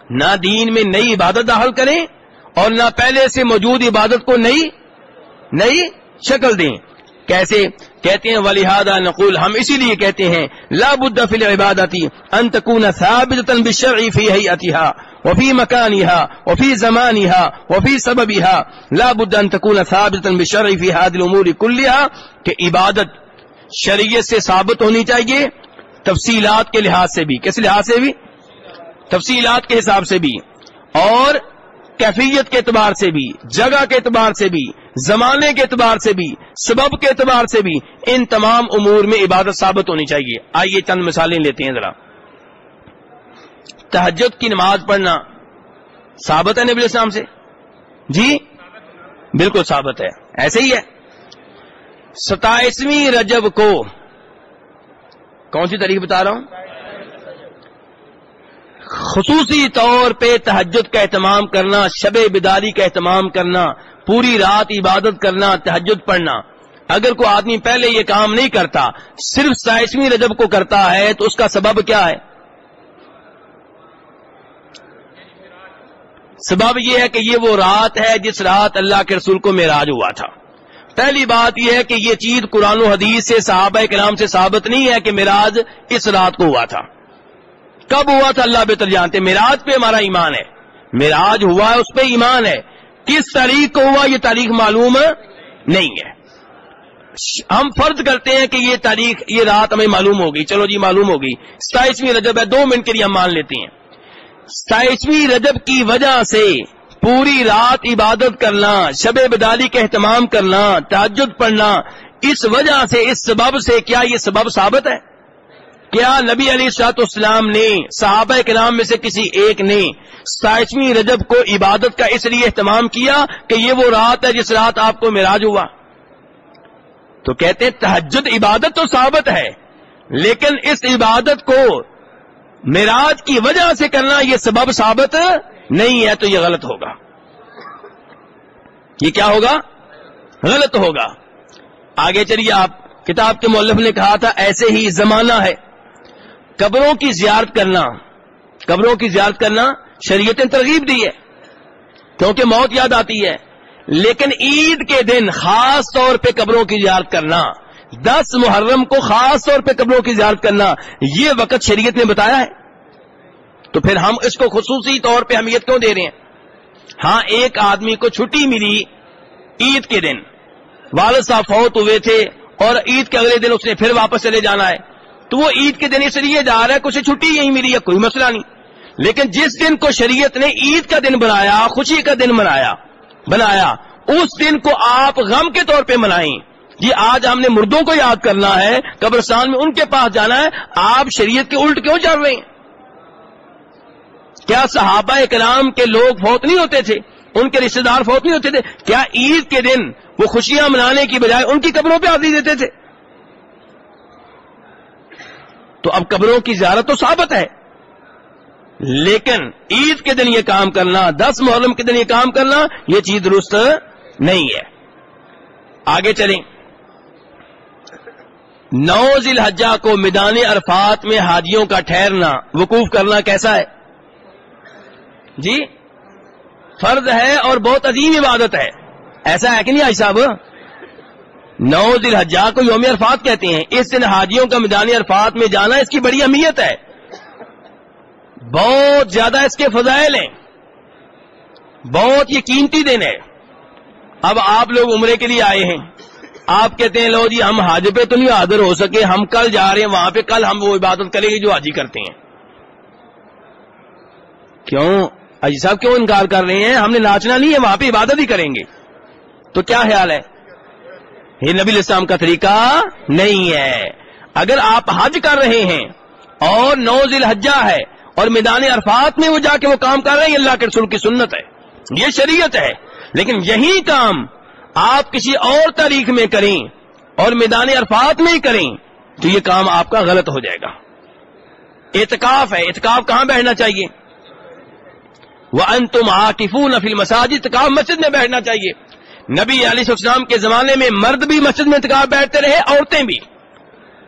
نہ دین میں نئی عبادت داخل کریں اور نہ پہلے سے موجود عبادت کو نئی نئی شکل دیں۔ کیسے؟ کہتے ہیں ولہذا نقول، ہم اسی لیے کہتے ہیں لا بد فی العبادتی ان تکون ثابتا بالشرع فی وفی مکانها وفی زمانها وفی سببها. لا بد ان تکون ثابتا بالشرع فی هذه الامور كلها کہ عبادت شریعت سے ثابت ہونی چاہیے، تفصیلات کے لحاظ سے بھی۔ کس لحاظ سے بھی؟ تفصیلات کے حساب سے بھی۔ اور کیفیت کے اعتبار سے بھی، جگہ کے اعتبار سے بھی، زمانے کے اعتبار سے بھی، سبب کے اعتبار سے بھی، ان تمام امور میں عبادت ثابت ہونی چاہیے۔ آئیے چند مثالیں لیتے ہیں ذرا۔ تحجد کی نماز پڑھنا ثابت ہے نبی اسلام سے؟ جی؟ بالکل ثابت ہے۔ ایسے ہی ہے۔ ستائیسویں رجب کو کون سی تاریخ بتا رہا ہوں؟ خصوصی طور پہ تحجد کا اہتمام کرنا، شب بیداری کا اہتمام کرنا، پوری رات عبادت کرنا تحجد پڑھنا۔ اگر کوئی آدمی پہلے یہ کام نہیں کرتا، صرف سائسویں رجب کو کرتا ہے تو اس کا سبب کیا ہے؟ سبب یہ ہے کہ یہ وہ رات ہے جس رات اللہ کے رسول کو میراج ہوا تھا۔ پہلی بات یہ ہے کہ یہ چیز قرآن و حدیث سے، صحابہ کلام سے ثابت نہیں ہے کہ میراج اس رات کو ہوا تھا۔ کب ہوا تھا اللہ بہتر جانتے میراج پہ ہمارا ایمان ہے۔ میراج ہوا ہے، اس پہ ایمان ہے۔ کس تاریخ کو ہوا یہ تاریخ معلوم نہیں ہے۔ ہم فرض کرتے ہیں کہ یہ تاریخ، یہ رات ہمیں معلوم ہوگی۔ چلو جی معلوم ہوگی۔ ستائیسویں رجب ہے، دو منٹ کے لیے ہم مان لیتے ہیں۔ ستائیسویں رجب کی وجہ سے پوری رات عبادت کرنا، شب بدالی کا اہتمام کرنا تعجد پڑھنا، اس وجہ سے، اس سبب سے کیا یہ سبب ثابت ہے؟ کیا نبی علی سات اسلام نے، صحابہ کلام میں سے کسی ایک نے ستائیسویں رجب کو عبادت کا اس لیے اہتمام کیا کہ یہ وہ رات ہے جس رات آپ کو میراج ہوا؟ تو کہتے ہیں تحجد عبادت تو ثابت ہے، لیکن اس عبادت کو میراج کی وجہ سے کرنا یہ سبب ثابت نہیں ہے تو یہ غلط ہوگا۔ یہ کیا ہوگا؟ غلط ہوگا۔ آگے چلیے، آپ کتاب کے مولف نے کہا تھا، ایسے ہی زمانہ ہے۔ قبروں کی زیارت کرنا، قبروں کی زیارت کرنا شریعت نے ترغیب دی ہے۔ کیونکہ موت یاد آتی ہے۔ لیکن عید کے دن خاص طور پہ قبروں کی زیارت کرنا۔ دس محرم کو خاص طور پہ قبروں کی زیارت کرنا، یہ وقت شریعت نے بتایا ہے۔ تو پھر ہم اس کو خصوصی طور پہ اہمیت کیوں دے رہے ہیں؟ ہاں ایک آدمی کو چھٹی ملی عید کے دن۔ والد صاحب فوت ہوئے تھے اور عید کے اگلے دن اس نے پھر واپس چلے جانا ہے۔ تو وہ عید کے دن اس لیے جا رہا ہے کچھ چھٹی یہی ملی ہے کوئی مسئلہ نہیں۔ لیکن جس دن کو شریعت نے عید کا دن بنایا، خوشی کا دن بنایا بنایا، اس دن کو آپ غم کے طور پہ منائیں۔ جی آج ہم نے مردوں کو یاد کرنا ہے، قبرستان میں ان کے پاس جانا ہے، آپ شریعت کے الٹ کیوں چل رہے ہیں؟ کیا صحابہ اکرام کے لوگ فوت نہیں ہوتے تھے؟ ان کے رشتے دار فوت نہیں ہوتے تھے؟ کیا عید کے دن وہ خوشیاں منانے کی بجائے ان کی قبروں پہ آدھی دیتے تھے؟ تو اب قبروں کی زیارت تو ثابت ہے۔ لیکن عید کے دن یہ کام کرنا، دس محرم کے دن یہ کام کرنا، یہ چیز درست نہیں ہے۔ آگے چلیں۔ نو ذیل حجہ کو میدان عرفات میں حاجیوں کا ٹھہرنا، وقوف کرنا کیسا ہے؟ جی؟ فرض ہے اور بہت عظیم عبادت ہے۔ ایسا ہے کہ نہیں آج صاحب؟ نو دل حجا کو یوم عرفات کہتے ہیں۔ اس دن حاجیوں کا میدان عرفات میں جانا اس کی بڑی اہمیت ہے۔ بہت زیادہ اس کے فضائل ہیں۔ بہت یہ قیمتی دن ہے۔ اب آپ لوگ عمرے کے لیے آئے ہیں۔ آپ کہتے ہیں، لو جی ہم حاج پہ تو نہیں حاضر ہو سکے، ہم کل جا رہے ہیں، وہاں پہ کل ہم وہ عبادت کریں گے جو حاجی کرتے ہیں۔ کیوں؟ اجی صاحب کیوں انکار کر رہے ہیں؟ ہم نے ناچنا نہیں ہے، وہاں پہ عبادت ہی کریں گے۔ تو کیا خیال ہے؟ یہ نبی الاسلام کا طریقہ نہیں ہے۔ اگر آپ حج کر رہے ہیں اور نو ذیل حجہ ہے اور میدان عرفات میں وہ جا کے وہ کام کر رہے ہیں اللہ کے رسول کی سنت ہے، یہ شریعت ہے۔ لیکن یہی کام آپ کسی اور تاریخ میں کریں اور میدان عرفات میں ہی کریں تو یہ کام آپ کا غلط ہو جائے گا۔ اعتکاف ہے، اعتکاف کہاں بیٹھنا چاہیے؟ وہ ان تم آکفو نفیل مساجد اعتکاف مسجد میں بیٹھنا چاہیے۔ نبی علیہ السلام کے زمانے میں مرد بھی مسجد میں انتخاب بیٹھتے رہے، عورتیں بھی۔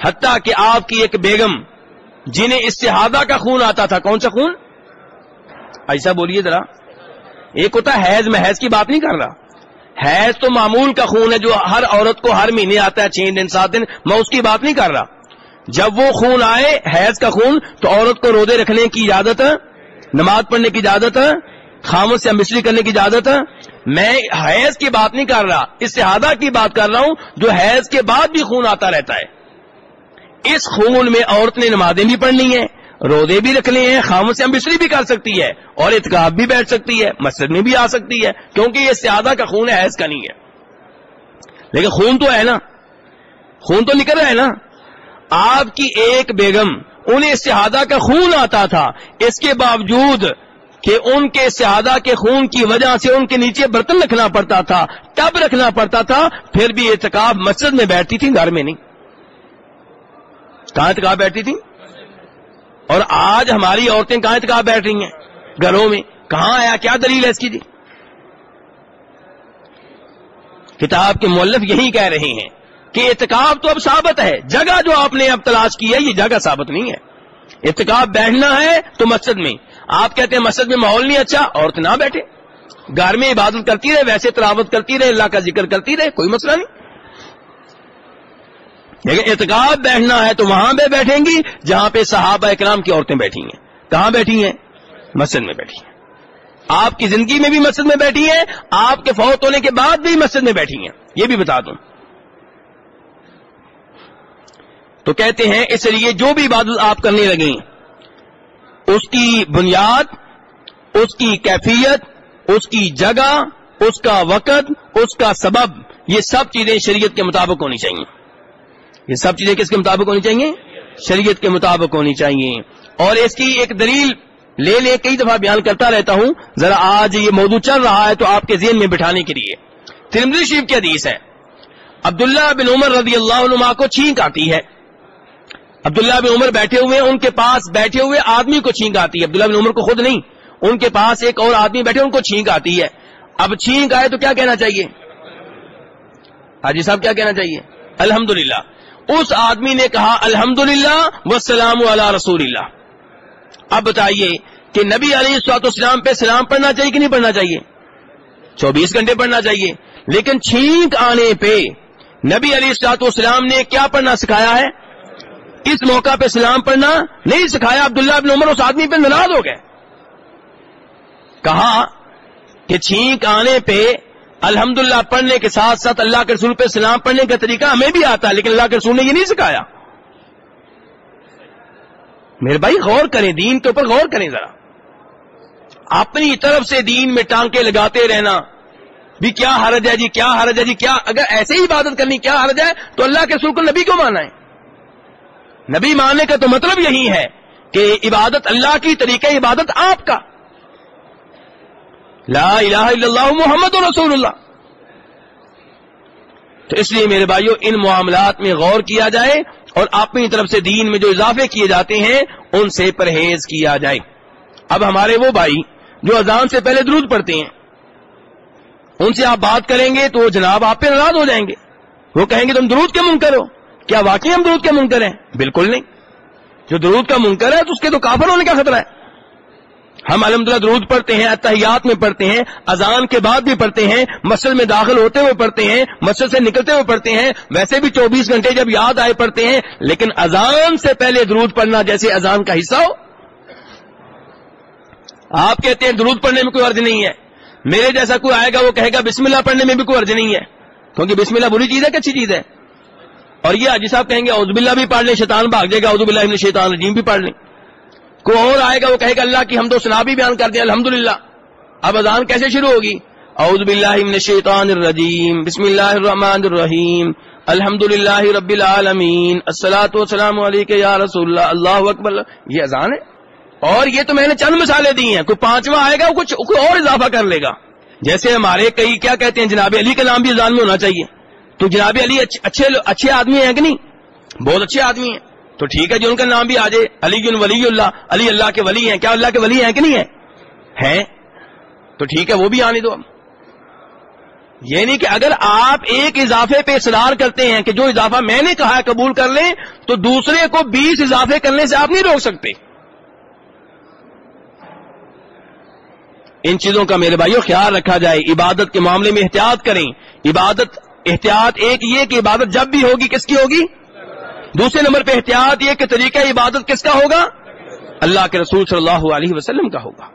حتیٰ کہ آپ کی ایک بیگم جنہیں استحادہ کا خون آتا تھا، کون سا خون؟ ایسا بولیے ذرا۔ ایک ہوتا حیض، میں حیض کی بات نہیں کر رہا۔ حیض تو معمول کا خون ہے جو ہر عورت کو ہر مہینے آتا ہے، چھ دن، سات دن، میں اس کی بات نہیں کر رہا۔ جب وہ خون آئے، حیض کا خون، تو عورت کو روزے رکھنے کی اجازت ہے نماز پڑھنے کی اجازت ہے خامد سے مصری کرنے کی اجازت۔ ہے میں حیض کی بات نہیں کر رہا، استحادہ کی بات کر رہا ہوں، جو حیض کے بعد بھی خون آتا رہتا ہے۔ اس خون میں عورت نے نمازیں بھی پڑھنی ہیں۔ روزے بھی رکھنے ہیں خامد سے مصری بھی کر سکتی ہے اور اتقاب بھی بیٹھ سکتی ہے، مسجد میں بھی آ سکتی ہے، کیونکہ یہ استحادہ کا خون ہے، حیض کا نہیں ہے۔ لیکن خون تو ہے نا، خون تو نکل رہا ہے نا۔ آپ کی ایک بیگم انہیں استحادہ کا خون آتا تھا، اس کے باوجود کہ ان کے سیادہ کے خون کی وجہ سے ان کے نیچے برتن رکھنا پڑتا تھا، ٹب رکھنا پڑتا تھا، پھر بھی اعتکاب مسجد میں بیٹھتی تھی گھر میں نہیں۔ کہاں اعتکاب بیٹھتی تھی اور آج ہماری عورتیں کہاں اعتکاب بیٹھ رہی ہیں؟ گھروں میں. کہاں آیا؟ کیا دلیل ہے اس کی جی؟ کتاب کے مولف یہی کہہ رہے ہیں کہ اعتکاب تو اب ثابت ہے. جگہ جو آپ نے اب تلاش کی ہے، یہ جگہ ثابت نہیں ہے. اعتکاب بیٹھنا ہے تو مسجد میں. آپ کہتے ہیں مسجد میں ماحول نہیں اچھا عورت نہ بیٹھے. گھر میں عبادت کرتی رہے، ویسے تلاوت کرتی رہے، اللہ کا ذکر کرتی رہے، کوئی مسئلہ نہیں. لیکن اعتکاب بیٹھنا ہے تو وہاں پہ بیٹھیں گی جہاں پہ صحابہ اکرام کی عورتیں بیٹھی ہیں۔ کہاں بیٹھی ہیں؟ مسجد میں بیٹھی ہیں۔ آپ کی زندگی میں بھی مسجد میں بیٹھی ہیں، آپ کے فوت ہونے کے بعد بھی مسجد میں بیٹھی ہیں۔ یہ بھی بتا دوں۔ تو کہتے ہیں، اس لیے جو بھی عبادت آپ کرنے لگیں، اس کی بنیاد، اس کی کیفیت، اس کی جگہ، اس کا وقت، اس کا سبب، یہ سب چیزیں شریعت کے مطابق ہونی چاہیے۔ یہ سب چیزیں کس کے مطابق ہونی چاہیے؟ شریعت کے مطابق ہونی چاہیے۔ اور اس کی ایک دلیل لے لے کئی دفعہ بیان کرتا رہتا ہوں۔ ذرا آج یہ موضوع چل رہا ہے تو آپ کے ذہن میں بٹھانے کے لیے۔ ترمزی شریف کی حدیث ہے۔ عبداللہ بن عمر رضی اللہ عنہ کو چھینک آتی ہے۔ عبداللہ بن عمر بیٹھے ہوئے، ان کے پاس بیٹھے ہوئے آدمی کو چھینک آتی ہے۔ عبداللہ بن عمر کو خود نہیں، ان کے پاس ایک اور آدمی بیٹھے ان کو چھینک آتی ہے۔ اب چھینک آئے تو کیا کہنا چاہیے؟ حاجی صاحب کیا کہنا چاہیے؟ الحمد اس آدمی نے کہا الحمد للہ وسلام رسول اللہ اب بتائیے کہ نبی علی سوات اسلام پہ سلام پڑھنا چاہیے کہ نہیں پڑھنا چاہیے؟ چوبیس گھنٹے پڑھنا چاہیے۔ لیکن چھینک آنے پہ نبی علی سلاط اسلام نے کیا پڑھنا سکھایا ہے؟ اس موقع پہ سلام پڑھنا نہیں سکھایا، عبداللہ بن عمر اس آدمی پہ ناراض ہو گئے۔ کہا کہ چھینک آنے پہ الحمد پڑھنے کے ساتھ ساتھ اللہ کے رسول پہ سلام پڑھنے کا طریقہ ہمیں بھی آتا ہے، لیکن اللہ کے رسول نے یہ نہیں سکھایا۔ میرے بھائی، غور کریں، دین کے اوپر غور کریں ذرا۔ اپنی طرف سے دین میں ٹانکے لگاتے رہنا، بھی کیا حرج ہے جی کیا حرج ہے جی کیا، اگر ایسے ہی عبادت کرنی، کیا حرج ہے؟ تو اللہ کے رسول کو نبی کو مانا ہے؟ نبی ماننے کا تو مطلب یہی ہے کہ عبادت اللہ کی طریقہ، عبادت آپ کا۔ لا الہ الا اللہ محمد رسول اللہ۔ تو اس لیے میرے بھائیوں ان معاملات میں غور کیا جائے اور اپنی طرف سے دین میں جو اضافے کیے جاتے ہیں، ان سے پرہیز کیا جائے۔ اب ہمارے وہ بھائی جو اذان سے پہلے درود پڑھتے ہیں، ان سے آپ بات کریں گے تو وہ جناب آپ پہ ناراض ہو جائیں گے۔ وہ کہیں گے تم درود کے من کرو کیا واقعی ہم درود کے منکر ہیں؟ بالکل نہیں۔ جو درود کا منکر ہے، تو اس کے تو کافر ہونے کا خطرہ ہے۔ ہم الحمدللہ درود پڑھتے ہیں اتحیات میں پڑھتے ہیں، اذان کے بعد بھی پڑھتے ہیں، مسجد میں داخل ہوتے ہوئے پڑھتے ہیں، مسجد سے نکلتے ہوئے پڑھتے ہیں، ویسے بھی چوبیس گھنٹے جب یاد آئے پڑھتے ہیں، لیکن اذان سے پہلے درود پڑھنا جیسے اذان کا حصہ ہو۔ آپ کہتے ہیں درود پڑھنے میں کوئی عرض نہیں ہے۔ میرے جیسا کوئی آئے گا، وہ کہے گا بسم اللہ پڑھنے میں بھی کوئی عرض نہیں ہے۔ کیونکہ بسم اللہ بری چیز ہے کہ اچھی چیز ہے۔ اور یہ حاجی صاحب کہیں گے عزب اللہ بھی پڑھ لیں، شیطان بھاگ جائے گا عزب اللہ شیطان رجیم بھی پڑھ لیں۔ کوئی اور آئے گا وہ کہے گا اللہ کی ہم تو سنا بھی بیان کر دیں الحمد اب اذان کیسے شروع ہوگی؟ اعوذ باللہ من الشیطان الرجیم، بسم اللہ الرحمن الرحیم الحمد للہ رب العالمین السلاۃ والسلام علیکم یا رسول اللہ اللہ اکبر، یہ اذان ہے؟ اور یہ تو میں نے چند مثالیں دی ہیں، کوئی پانچواں آئے گا، کچھ، کوئی اور اضافہ کر لے گا۔ جیسے ہمارے کئی کیا کہتے ہیں، جناب علی کا نام بھی اذان میں ہونا چاہیے۔ تو جناب علی اچھے اچھے آدمی ہیں کہ نہیں؟ بہت اچھے آدمی ہیں۔ تو ٹھیک ہے جو ان کا نام بھی آ جائے۔ علی ولی اللہ، علی اللہ کے ولی ہیں۔ کیا اللہ کے ولی ہیں کہ نہیں ہیں؟ تو ٹھیک ہے، وہ بھی آنے دو۔ یہ نہیں کہ اگر آپ ایک اضافے پہ اصرار کرتے ہیں کہ جو اضافہ میں نے کہا ہے قبول کر لیں، تو دوسرے کو بیس اضافے کرنے سے آپ نہیں روک سکتے۔ ان چیزوں کا میرے بھائیوں خیال رکھا جائے۔ عبادت کے معاملے میں احتیاط کریں۔ عبادت، احتیاط ایک یہ کہ عبادت جب بھی ہوگی، کس کی ہوگی؟ دوسرے نمبر پہ احتیاط یہ کہ طریقہ عبادت کس کا ہوگا؟ اللہ کے رسول صلی اللہ علیہ وسلم کا ہوگا۔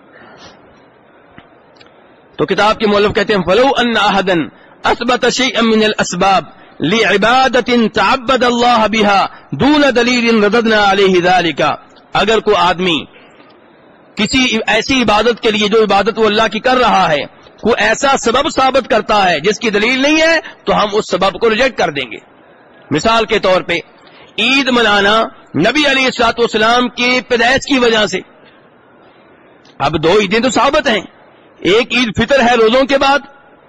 تو کتاب کے مولف کہتے ہیں، فلو ان احدن اثبت شيئا من الاسباب لعبادت تعبد اللہ بها دون دلیل رددنا علیہ ذلك۔ اگر کوئی آدمی کسی ایسی عبادت کے لیے جو عبادت وہ اللہ کی کر رہا ہے، کوئی ایسا سبب ثابت کرتا ہے جس کی دلیل نہیں ہے، تو ہم اس سبب کو ریجیکٹ کر دیں گے۔ مثال کے طور پہ عید منانا نبی علی السلاط والسلام کی پیدائش کی وجہ سے۔ اب دو عیدیں تو ثابت ہیں۔ ایک عید فطر ہے روزوں کے بعد،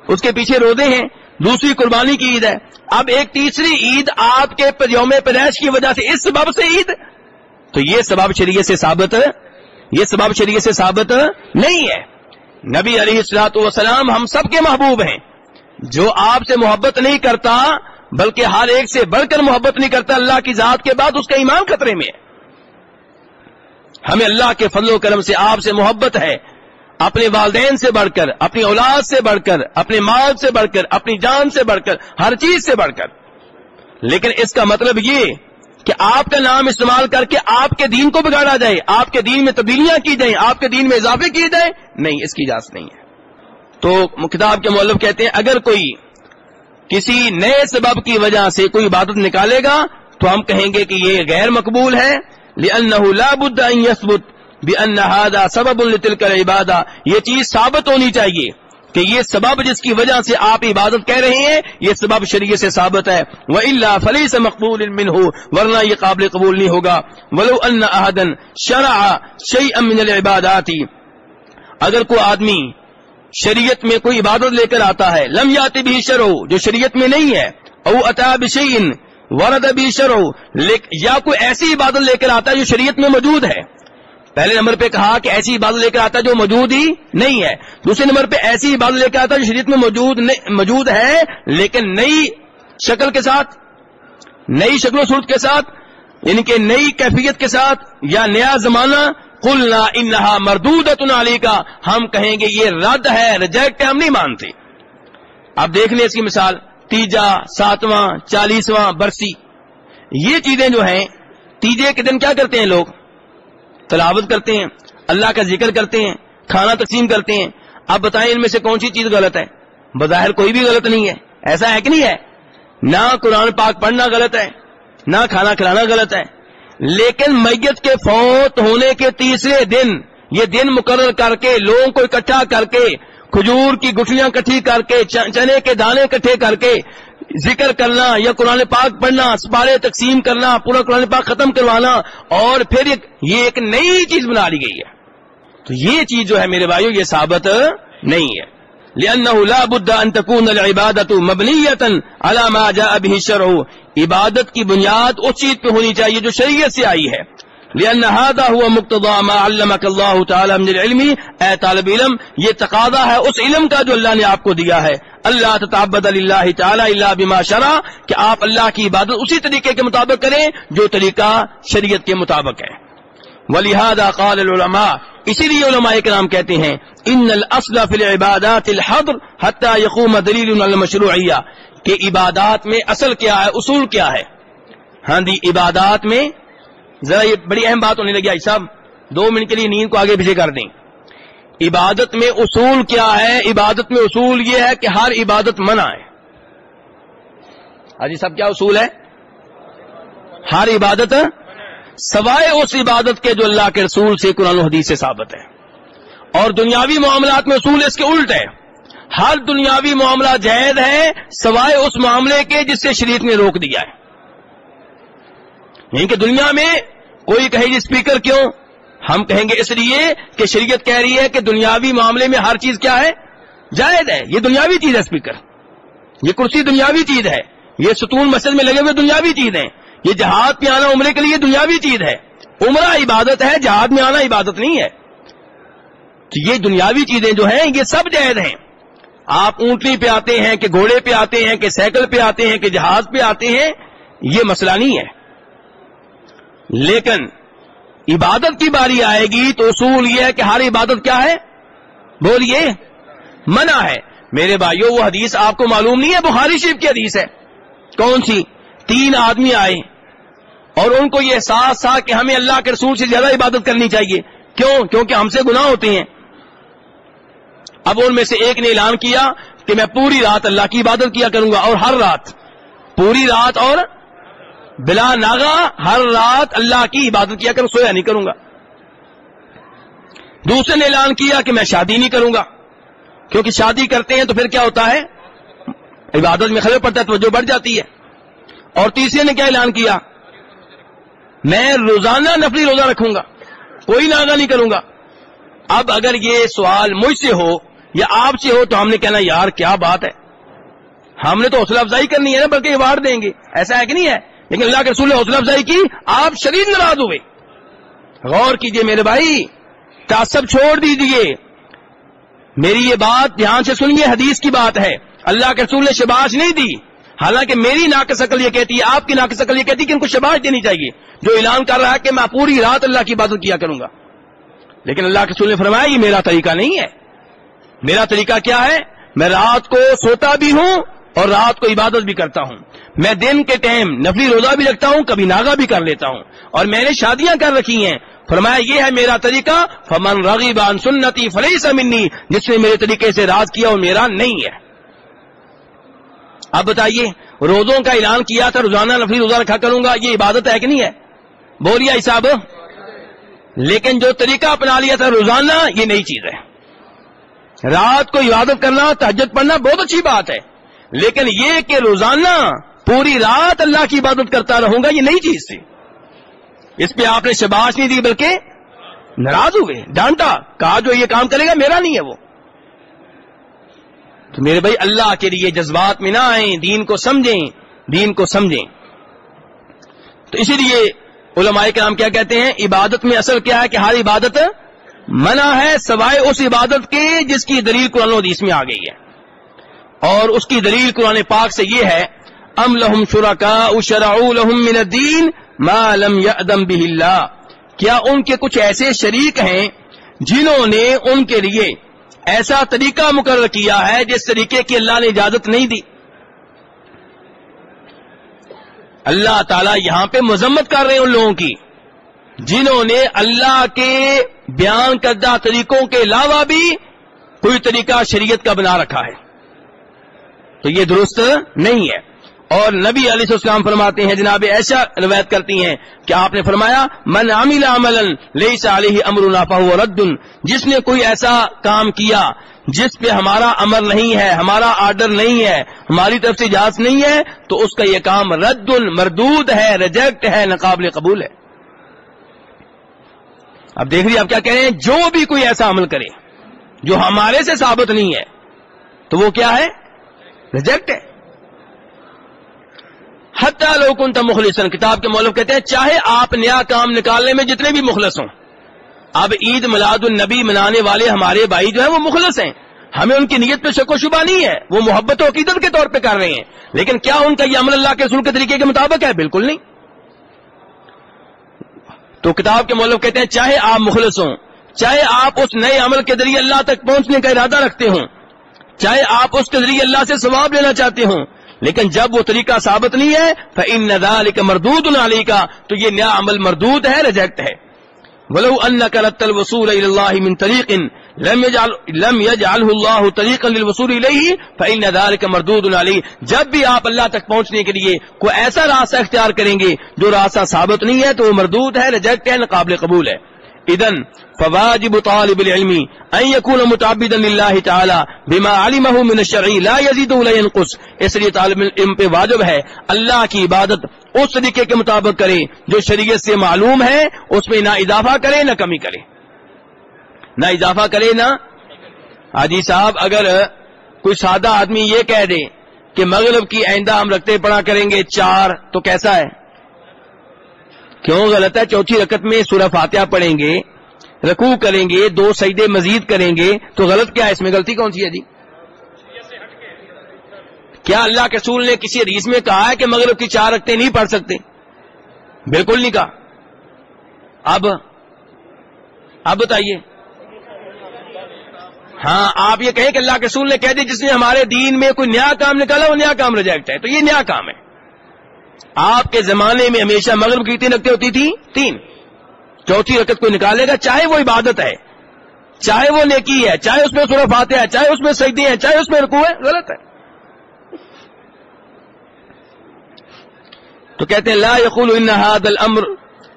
اس کے پیچھے روزے ہیں، دوسری قربانی کی عید ہے۔ اب ایک تیسری عید آپ کے یوم پیدائش کی وجہ سے اس سبب سے عید۔ تو یہ سبب شریعت سے ثابت، یہ سبب شریعت سے ثابت نہیں ہے۔ نبی علیہ السلاط والسلام ہم سب کے محبوب ہیں۔ جو آپ سے محبت نہیں کرتا بلکہ ہر ایک سے بڑھ کر محبت نہیں کرتا اللہ کی ذات کے بعد اس کا ایمان خطرے میں ہے۔ ہمیں اللہ کے فضل و کرم سے آپ سے محبت ہے۔ اپنے والدین سے بڑھ کر، اپنی اولاد سے بڑھ کر، اپنے مال سے بڑھ کر، اپنی جان سے بڑھ کر، ہر چیز سے بڑھ کر۔ لیکن اس کا مطلب یہ کہ آپ کا نام استعمال کر کے آپ کے دین کو بگاڑا جائے، آپ کے دین میں تبدیلیاں کی جائیں، آپ کے دین میں اضافے کیے جائیں، نہیں، اس کی اجازت نہیں ہے۔ تو کتاب کے مولب کہتے ہیں، اگر کوئی کسی نئے سبب کی وجہ سے کوئی عبادت نکالے گا تو ہم کہیں گے کہ یہ غیر مقبول ہے۔ سبب لتلك العباده یہ چیز ثابت ہونی چاہیے کہ یہ سبب جس کی وجہ سے آپ عبادت کہہ رہے ہیں، یہ سبب شریعت سے ثابت ہے۔ وہ اللہ فلی سے مقبول منه۔ ورنہ یہ قابل قبول نہیں ہوگا۔ ولو ان احدا شرع شيئا من العبادات۔ اگر کوئی آدمی شریعت میں کوئی عبادت لے کر آتا ہے۔ لم یاتی بھی شرو جو شریعت میں نہیں ہے۔ او اتا بشین ورد بھی شرو یا کوئی ایسی عبادت لے کر آتا ہے جو شریعت میں موجود ہے۔ پہلے نمبر پہ کہا کہ ایسی عبادت لے کر آتا ہے جو موجود ہی نہیں ہے۔ دوسرے نمبر پہ ایسی عبادت لے کر آتا ہے جو شریعت میں موجود موجود ہے، لیکن نئی شکل کے ساتھ، نئی شکل و صورت کے ساتھ ان یعنی کے نئی کیفیت کے ساتھ یا نیا زمانہ کلنا انہا مردود علی کا ہم کہیں گے یہ رد ہے، ریجیکٹ ہے، ہم نہیں مانتے۔ اب دیکھ لیں اس کی مثال، تیجا، ساتواں، چالیسواں، برسی۔ یہ چیزیں جو ہیں، تیجے کے دن کیا کرتے ہیں لوگ؟ تلاوت کرتے ہیں، اللہ کا ذکر کرتے ہیں، کھانا تقسیم کرتے ہیں۔ اب بتائیں ان میں سے کون سی چیز غلط ہے؟ بظاہر کوئی بھی غلط نہیں ہے۔ ایسا ہے کہ نہیں ہے؟ نہ قرآن پاک پڑھنا غلط ہے، نہ کھانا کھلانا غلط ہے۔ لیکن میت کے فوت ہونے کے تیسرے دن، یہ دن مقرر کر کے، لوگوں کو اکٹھا کر کے، کھجور کی گٹھلیاں کٹھی کر کے چنے کے دانے کٹھے کر کے ذکر کرنا یا قرآن پاک پڑھنا سپارے تقسیم کرنا، پورا قرآن پاک ختم کروانا اور پھر یہ ایک نئی چیز بنا لی گئی ہے۔ تو یہ چیز جو ہے میرے بھائیو، یہ ثابت نہیں ہے۔ لأنه لا بد ان تكون العبادة مبنية على ما جاء به الشرع. عبادت کی بنیاد اس چیز پہ ہونی چاہیے جو شریعت سے آئی ہے. لأن هذا هو مقتضى ما علمك الله تعالى من العلم. اے طالب علم، یہ تقاضا ہے اس علم کا جو اللہ نے آپ کو دیا ہے. اللہ تتعبد للہ تعالی الا بما شرع، کہ آپ اللہ کی عبادت اسی طریقے کے مطابق کریں جو طریقہ شریعت کے مطابق ہے. ولهذا قال العلماء، اسی لیے علماء کرام کہتے ہیں، ان الاصل فی العبادات الحضر حتى يقوم دلیل المشروعیہ، کہ عبادات میں اصل کیا ہے، اصول کیا ہے۔ ہاں دی عبادات میں ذرا یہ بڑی اہم بات ہونے لگی، آئی صاحب، دو منٹ کے لیے نیند کو آگے پیچھے کر دیں۔ عبادت میں اصول کیا ہے، عبادت میں اصول یہ ہے کہ ہر عبادت منع ہے۔ ہاں حاجی صاحب کیا اصول ہے؟ ہر عبادت سوائے اس عبادت کے جو اللہ کے رسول سے قرآن و حدیث سے ثابت ہے اور دنیاوی معاملات میں اصول اس کے الٹ ہے ہر دنیاوی معاملہ جائز ہے سوائے اس معاملے کے جس سے شریف نے روک دیا ہے۔ یعنی کہ دنیا میں کوئی کہے جی گی اسپیکر کیوں؟ ہم کہیں گے اس لیے کہ شریعت کہہ رہی ہے کہ دنیاوی معاملے میں ہر چیز کیا ہے؟ جائز ہے۔ یہ دنیاوی چیز ہے اسپیکر یہ کرسی دنیاوی چیز ہے۔ یہ ستون مسجد میں لگے ہوئے دنیاوی چیز ہیں۔ یہ جہاد میں آنا عمرے کے لیے دنیاوی چیز ہے۔ عمرہ عبادت ہے، جہاد میں آنا عبادت نہیں ہے۔ تو یہ دنیاوی چیزیں جو ہیں، یہ سب جائز ہیں۔ آپ اونٹنی پہ آتے ہیں، کہ گھوڑے پہ آتے ہیں، کہ سائیکل پہ آتے ہیں، کہ جہاز پہ آتے ہیں، یہ مسئلہ نہیں ہے۔ لیکن عبادت کی باری آئے گی تو اصول یہ ہے کہ ہر عبادت کیا ہے؟ بولیے، منع ہے۔ میرے بھائیوں وہ حدیث آپ کو معلوم نہیں ہے، بخاری شریف کی حدیث ہے۔ کون سی؟ تین آدمی آئے اور ان کو یہ احساس تھا کہ ہمیں اللہ کے رسول سے زیادہ عبادت کرنی چاہیے۔ کیوں؟ کیونکہ ہم سے گناہ ہوتے ہیں۔ اب ان میں سے ایک نے اعلان کیا کہ میں پوری رات اللہ کی عبادت کیا کروں گا اور ہر رات، پوری رات اور بلا ناگا ہر رات اللہ کی عبادت کیا کروں، سویا نہیں کروں گا۔ دوسرے نے اعلان کیا کہ میں شادی نہیں کروں گا۔ کیونکہ شادی کرتے ہیں تو پھر کیا ہوتا ہے؟ عبادت میں خبر پڑتا ہے، توجہ بڑھ جاتی ہے۔ اور تیسرے نے کیا اعلان کیا؟ میں روزانہ نفلی روزہ رکھوں گا، کوئی ناگا نہیں کروں گا۔ اب اگر یہ سوال مجھ سے ہو یا آپ سے ہو تو ہم نے کہنا، یار کیا بات ہے؟ ہم نے تو حوصلہ افزائی کرنی ہے نا، بلکہ ایوارڈ دیں گے۔ ایسا ہے کہ نہیں ہے؟ لیکن اللہ کے رسول نے حوصلہ افزائی کی، آپ شریر ناراض ہوئے۔ غور کیجیے میرے بھائی، تعصب چھوڑ دیجیے میری یہ بات دھیان سے سنیے، حدیث کی بات ہے۔ اللہ کے رسول نے شباش نہیں دی۔ حالانکہ میری ناقص عقل یہ کہتی ہے، آپ کی ناقص عقل یہ کہتی ہے کہ ان کو شباش دینی چاہیے۔ جو اعلان کر رہا ہے کہ میں پوری رات اللہ کی عبادت کیا کروں گا۔ لیکن اللہ کے رسول نے فرمایا، یہ میرا طریقہ نہیں ہے۔ میرا طریقہ کیا ہے؟ میں رات کو سوتا بھی ہوں اور رات کو عبادت بھی کرتا ہوں۔ میں دن کے ٹائم نفلی روزہ بھی رکھتا ہوں، کبھی ناگا بھی کر لیتا ہوں۔ اور میں نے شادیاں کر رکھی ہیں۔ فرمایا، یہ ہے میرا طریقہ۔ فمن رغیب عن سنتی فلیس منی جس نے میرے طریقے سے راز کیا وہ میرا نہیں ہے۔ اب بتائیے، روزوں کا اعلان کیا تھا، روزانہ نفلی روزہ رکھا کروں گا، یہ عبادت ہے کہ نہیں ہے؟ بولیا حساب لیکن جو طریقہ اپنا لیا تھا، روزانہ یہ نئی چیز ہے۔ رات کو عبادت کرنا تحجد پڑھنا بہت اچھی بات ہے۔ لیکن یہ کہ روزانہ پوری رات اللہ کی عبادت کرتا رہوں گا، یہ نئی چیز تھی۔ اس پہ آپ نے شباش نہیں دی، بلکہ ناراض ہوئے، ڈانٹا، کہا جو یہ کام کرے گا، میرا نہیں ہے وہ۔ تو میرے بھائی، اللہ کے لیے جذبات میں نہ آئیں، دین کو سمجھیں، دین کو سمجھیں۔ تو اسی لیے علماء کے نام کیا کہتے ہیں؟ عبادت میں اصل کیا ہے کہ ہر عبادت منع ہے، سوائے اس عبادت کے جس کی دلیل قرآن حدیث میں آ گئی ہے۔ اور اس کی دلیل قرآن پاک سے یہ ہے، ام لہم شرکا اشرا لہم من الدین ما لم یعدم به اللہ۔ کیا ان کے کچھ ایسے شریک ہیں جنہوں نے ان کے لیے ایسا طریقہ مقرر کیا ہے جس طریقے کی اللہ نے اجازت نہیں دی۔ اللہ تعالیٰ یہاں پہ مذمت کر رہے ہیں ان لوگوں کی، جنہوں نے اللہ کے بیان کردہ طریقوں کے علاوہ بھی کوئی طریقہ شریعت کا بنا رکھا ہے۔ تو یہ درست نہیں ہے۔ اور نبی علیہ السلام فرماتے ہیں، جناب، ایسا روایت کرتی ہیں کہ آپ نے فرمایا، من عمل عملا لیس علیہ امرنا فهو رد۔ جس نے کوئی ایسا کام کیا جس پہ ہمارا امر نہیں ہے، ہمارا آرڈر نہیں ہے، ہماری طرف سے اجازت نہیں ہے، تو اس کا یہ کام رد، مردود ہے، ریجیکٹ ہے ناقابل قبول ہے۔ اب دیکھ لیے آپ کیا کہہ رہے ہیں؟ جو بھی کوئی ایسا عمل کرے، جو ہمارے سے ثابت نہیں ہے، تو وہ کیا ہے؟ ریجیکٹ ہے۔ حتیٰ لوکن تم مخلصن کتاب کے مولف کہتے ہیں، چاہے آپ نیا کام نکالنے میں جتنے بھی مخلص ہوں، اب عید میلاد النبی منانے والے ہمارے بھائی جو ہیں، وہ مخلص ہیں۔ ہمیں ان کی نیت پہ شک و شبہ نہیں ہے، وہ محبت و عقیدت کے طور پہ کر رہے ہیں۔ لیکن کیا ان کا یہ عمل اللہ کے رسول کے طریقے کے مطابق ہے؟ بالکل نہیں۔ تو کتاب کے مولف کہتے ہیں، چاہے آپ مخلص ہوں، چاہے آپ اس نئے عمل کے ذریعے اللہ تک پہنچنے کا ارادہ رکھتے ہوں، چاہے آپ اس کے ذریعے اللہ سے ثواب لینا چاہتے ہوں لیکن جب وہ طریقہ ثابت نہیں ہے تو ان نظال کا مردود نالی کا تو یہ نیا عمل مردود ہے، ریجیکٹ ہے۔ ولو ان کرت الوصول الى الله من طريق، لم يجعل لم يجعله الله طريقا للوصول اليه فان ذلك مردود عليه۔ جب بھی آپ اللہ تک پہنچنے کے لیے کوئی ایسا راستہ اختیار کریں گے جو راستہ ثابت نہیں ہے، تو وہ مردود ہے، ریجیکٹ ہے ناقابل قبول ہے۔ اذن، فواجب طالب العلم ان يكون متعبدا لله تعالى بما علمه من الشرع لا يزيد ولا ينقص. اس لیے طالب علم پہ واجب ہے، اللہ کی عبادت اس طریقے کے مطابق کرے جو شریعت سے معلوم ہے، اس میں نہ اضافہ کرے، نہ کمی کرے۔ نہ اضافہ کرے، نہ حاجی صاحب، اگر کوئی سادہ آدمی یہ کہہ دے کہ مغرب کی آئندہ ہم رکھتے پڑا کریں گے چار، تو کیسا ہے؟ کیوں غلط ہے؟ چوتھی رکت میں سورہ فاتحہ پڑھیں گے، رکوع کریں گے، دو سجدے مزید کریں گے، تو غلط کیا ہے؟ اس میں غلطی کون سی ہے جی؟ کیا اللہ کے رسول نے کسی حدیث میں کہا ہے کہ مغرب کی چار رکھتے نہیں پڑھ سکتے؟ بالکل نہیں کہا۔ اب اب بتائیے۔ ہاں آپ یہ کہیں کہ اللہ کے سول نے کہہ دی جس نے ہمارے دین میں کوئی نیا کام نکالا، وہ نیا کام ریجیکٹ ہے، تو یہ نیا کام ہے۔ آپ کے زمانے میں ہمیشہ مغرب کی تین رکھتے ہوتی تھی تین. چوتھی رکت کوئی نکالے گا؟ چاہے وہ عبادت ہے. چاہے وہ نیکی ہے. چاہے اس میں سورف آتے ہیں چاہے اس میں سجدے ہیں. چاہے اس میں رکو ہے. غلط ہے. تو کہتے ہیں، لا يقول ان هذا الامر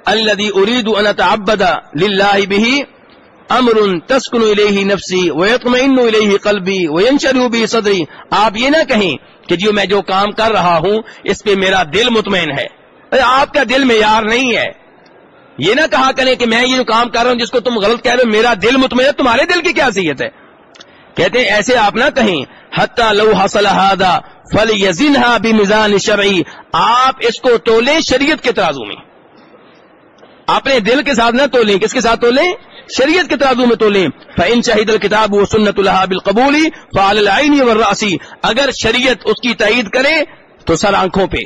الذي اريد ان اتعبد لله به امر تسكن اليه نفسي ويطمئن اليه قلبي وينشرح به صدري آپ یہ نہ کہیں کہ جو میں جو کام کر رہا ہوں، اس پہ میرا دل مطمئن ہے۔ آپ کا دل معیار نہیں ہے۔ یہ نہ کہا کریں کہ میں یہ جو کام کر رہا ہوں، جس کو تم غلط کہہ رہے ہو، میرا دل مطمئن ہے، تمہارے دل کی کیا صحت ہے؟ کہتے ہیں، ایسے آپ نہ کہیں، حتیٰ لو حصل ہادا فل یزین بھی میزان شرعی۔ آپ اس کو تولیں شریعت کے ترازو میں۔ اپنے دل کے ساتھ نہ تولیں۔ کس کے ساتھ تولیں؟ شریعت کے ترازو میں تولیں۔ فن شہید الکتاب و سنت اللہ بالقبولی فعال العین والراسی اگر شریعت اس کی تعید کرے تو سر آنکھوں پہ۔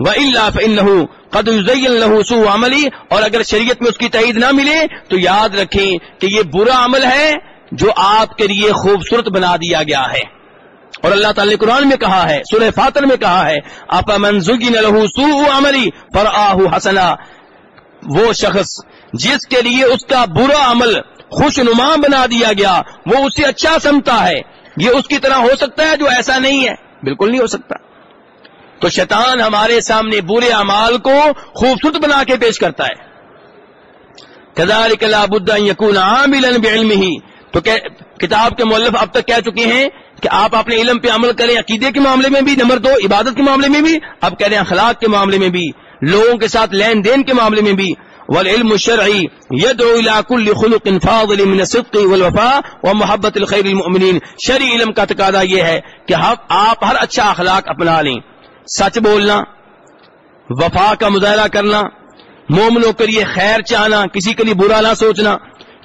وہ اللہ فن قد الہ سو عملی اور اگر شریعت میں اس کی تعید نہ ملے تو یاد رکھیں کہ یہ برا عمل ہے جو آپ کے لیے خوبصورت بنا دیا گیا ہے۔ اور اللہ تعالی نے قرآن میں کہا ہے، سورہ فاتر میں کہا ہے آپ منظوگی نہ لہو سو عملی پر آہ حسنا۔ وہ شخص جس کے لیے اس کا برا عمل خوش نما بنا دیا گیا، وہ اسے اچھا سمتا ہے۔ یہ اس کی طرح ہو سکتا ہے جو ایسا نہیں ہے۔ بالکل نہیں ہو سکتا۔ تو شیطان ہمارے سامنے برے اعمال کو خوبصورت بنا کے پیش کرتا ہے۔ کدار کلا یقون علم ہی تو کتاب کے مولف اب تک کہہ چکے ہیں کہ آپ اپنے علم پہ عمل کریں، عقیدے کے معاملے میں بھی، نمبر دو، عبادت کے معاملے میں بھی، اب کہہ رہے ہیں اخلاق کے معاملے میں بھی، لوگوں کے ساتھ لین دین کے معاملے میں بھی۔ والعلم الشرعی يدعو الى كل خلق فاضل من الصدق والوفاء ومحبت الخير المؤمنين. شرعی علم کا تقاضا یہ ہے کہ آپ ہر اچھا اخلاق اپنا لیں۔ سچ بولنا، وفا کا مظاہرہ کرنا، مومنوں کے لیے خیر چاہنا، کسی کے لیے برا نہ سوچنا۔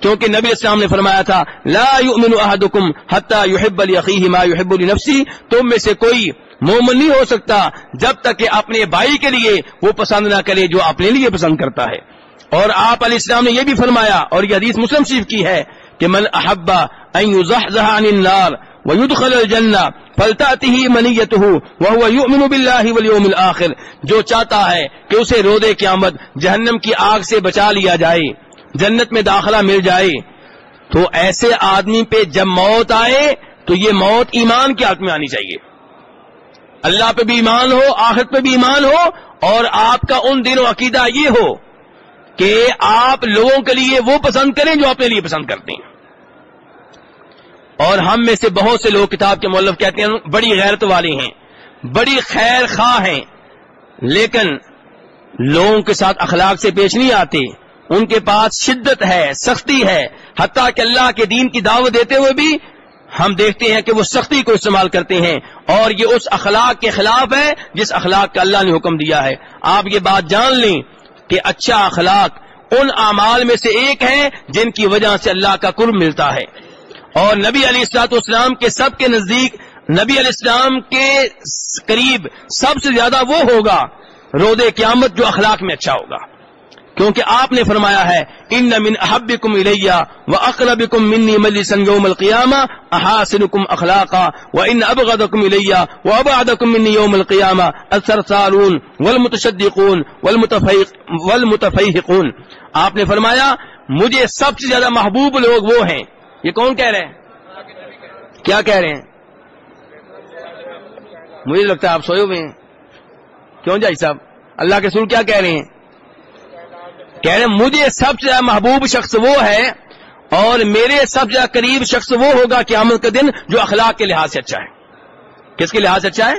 کیونکہ نبی اسلام نے فرمایا تھا، لا يؤمن احدكم حتى يحب لاخيه ما يحب لنفسه۔ تم میں سے کوئی مومن نہیں ہو سکتا جب تک کہ اپنے بھائی کے لیے وہ پسند نہ کرے جو اپنے لیے پسند کرتا ہے۔ اور آپ علیہ السلام نے یہ بھی فرمایا اور یہ حدیث مسلم شریف کی ہے کہ من احبا ان يزحزح عن النار ويدخل الجنہ فلتاته منیته وهو يؤمن بالله واليوم الاخر، جو چاہتا ہے کہ اسے رودے قیامت جہنم کی آگ سے بچا لیا جائے، جنت میں داخلہ مل جائے۔ تو ایسے آدمی پہ جب موت آئے، تو یہ موت ایمان کی حق میں آنی چاہیے۔ اللہ پہ بھی ایمان ہو، آخرت پہ بھی ایمان ہو، اور آپ کا ان دنوں عقیدہ یہ ہو کہ آپ لوگوں کے لیے وہ پسند کریں جو اپنے لیے پسند کرتے ہیں۔ اور ہم میں سے بہت سے لوگ کتاب کے مولف کہتے ہیں، بڑی غیرت والے ہیں، بڑی خیر خواہ ہیں، لیکن لوگوں کے ساتھ اخلاق سے پیش نہیں آتے۔ ان کے پاس شدت ہے، سختی ہے۔ حتیٰ کہ اللہ کے دین کی دعوت دیتے ہوئے بھی ہم دیکھتے ہیں کہ وہ سختی کو استعمال کرتے ہیں۔ اور یہ اس اخلاق کے خلاف ہے جس اخلاق کا اللہ نے حکم دیا ہے۔ آپ یہ بات جان لیں کہ اچھا اخلاق ان اعمال میں سے ایک ہے جن کی وجہ سے اللہ کا قرب ملتا ہے۔ اور نبی علی السلاط اسلام کے سب کے نزدیک نبی علیہ السلام کے قریب سب سے زیادہ وہ ہوگا، رود قیامت جو اخلاق میں اچھا ہوگا۔ کیونکہ آپ نے فرمایا ہے، ان من احبکم الیہ و منی مجلسا یوم القیامہ، احاسنکم اخلاقا و ان ابغضکم الیہ و ابعدکم منی یوم القیامہ السرسالون والمتشدقون والمتفیحقون. آپ نے فرمایا، مجھے سب سے زیادہ محبوب لوگ وہ ہیں. یہ کون کہہ رہے ہیں؟ کیا کہہ رہے ہیں؟ مجھے لگتا ہے آپ سوئے ہوئے ہیں۔ کیوں جائی صاحب؟ اللہ کے سور کیا کہہ رہے ہیں؟ کہہ رہے مجھے سب سے زیادہ محبوب شخص وہ ہے اور میرے سب سے قریب شخص وہ ہوگا قیامت کا دن جو اخلاق کے لحاظ سے اچھا ہے۔ کس کے لحاظ سے اچھا ہے؟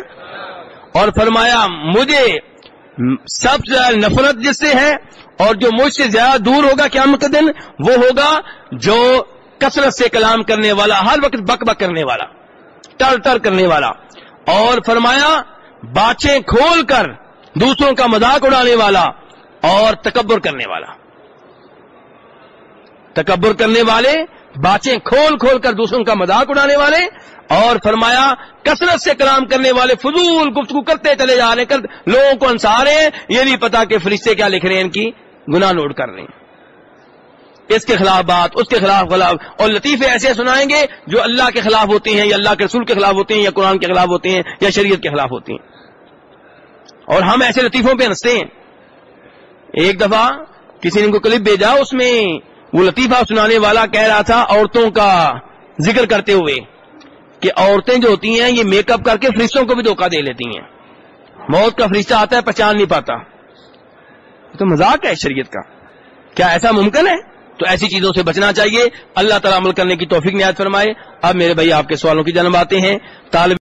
اور فرمایا، مجھے سب سے زیادہ نفرت جس سے ہے اور جو مجھ سے زیادہ دور ہوگا قیامت کا دن وہ ہوگا جو کثرت سے کلام کرنے والا، ہر وقت بک بک کرنے والا، ٹر ٹر کرنے والا۔ اور فرمایا باچیں کھول کر دوسروں کا مذاق اڑانے والا اور تکبر کرنے والا۔ تکبر کرنے والے باچیں کھول کھول کر دوسروں کا مذاق اڑانے والے اور فرمایا، کثرت سے کلام کرنے والے فضول گفتگو کرتے چلے جا رہے کر لوگوں کو انسارے یہ نہیں پتا کہ فرشتے کیا لکھ رہے ہیں، ان کی گناہ نوٹ کر رہے ہیں۔ اس کے خلاف بات، اس کے خلاف خلاف اور لطیفے ایسے سنائیں گے جو اللہ کے خلاف ہوتے ہیں، یا اللہ کے رسول کے خلاف ہوتے ہیں، یا قرآن کے خلاف ہوتے ہیں، یا شریعت کے خلاف ہوتے ہیں۔ اور ہم ایسے لطیفوں پہ ہنستے ہیں۔ ایک دفعہ کسی نے کوئی کلپ بھیجا، اس میں وہ لطیفہ سنانے والا کہہ رہا تھا عورتوں کا ذکر کرتے ہوئے کہ عورتیں جو ہوتی ہیں، یہ میک اپ کر کے فرشتوں کو بھی دھوکہ دے لیتی ہیں۔ موت کا فرشتہ آتا ہے، پہچان نہیں پاتا۔ تو مذاق ہے شریعت کا۔ کیا ایسا ممکن ہے؟ تو ایسی چیزوں سے بچنا چاہیے۔ اللہ تعالیٰ عمل کرنے کی توفیق نہایت فرمائے۔ اب میرے بھائی، آپ کے سوالوں کی جنم آتے ہیں۔ طالب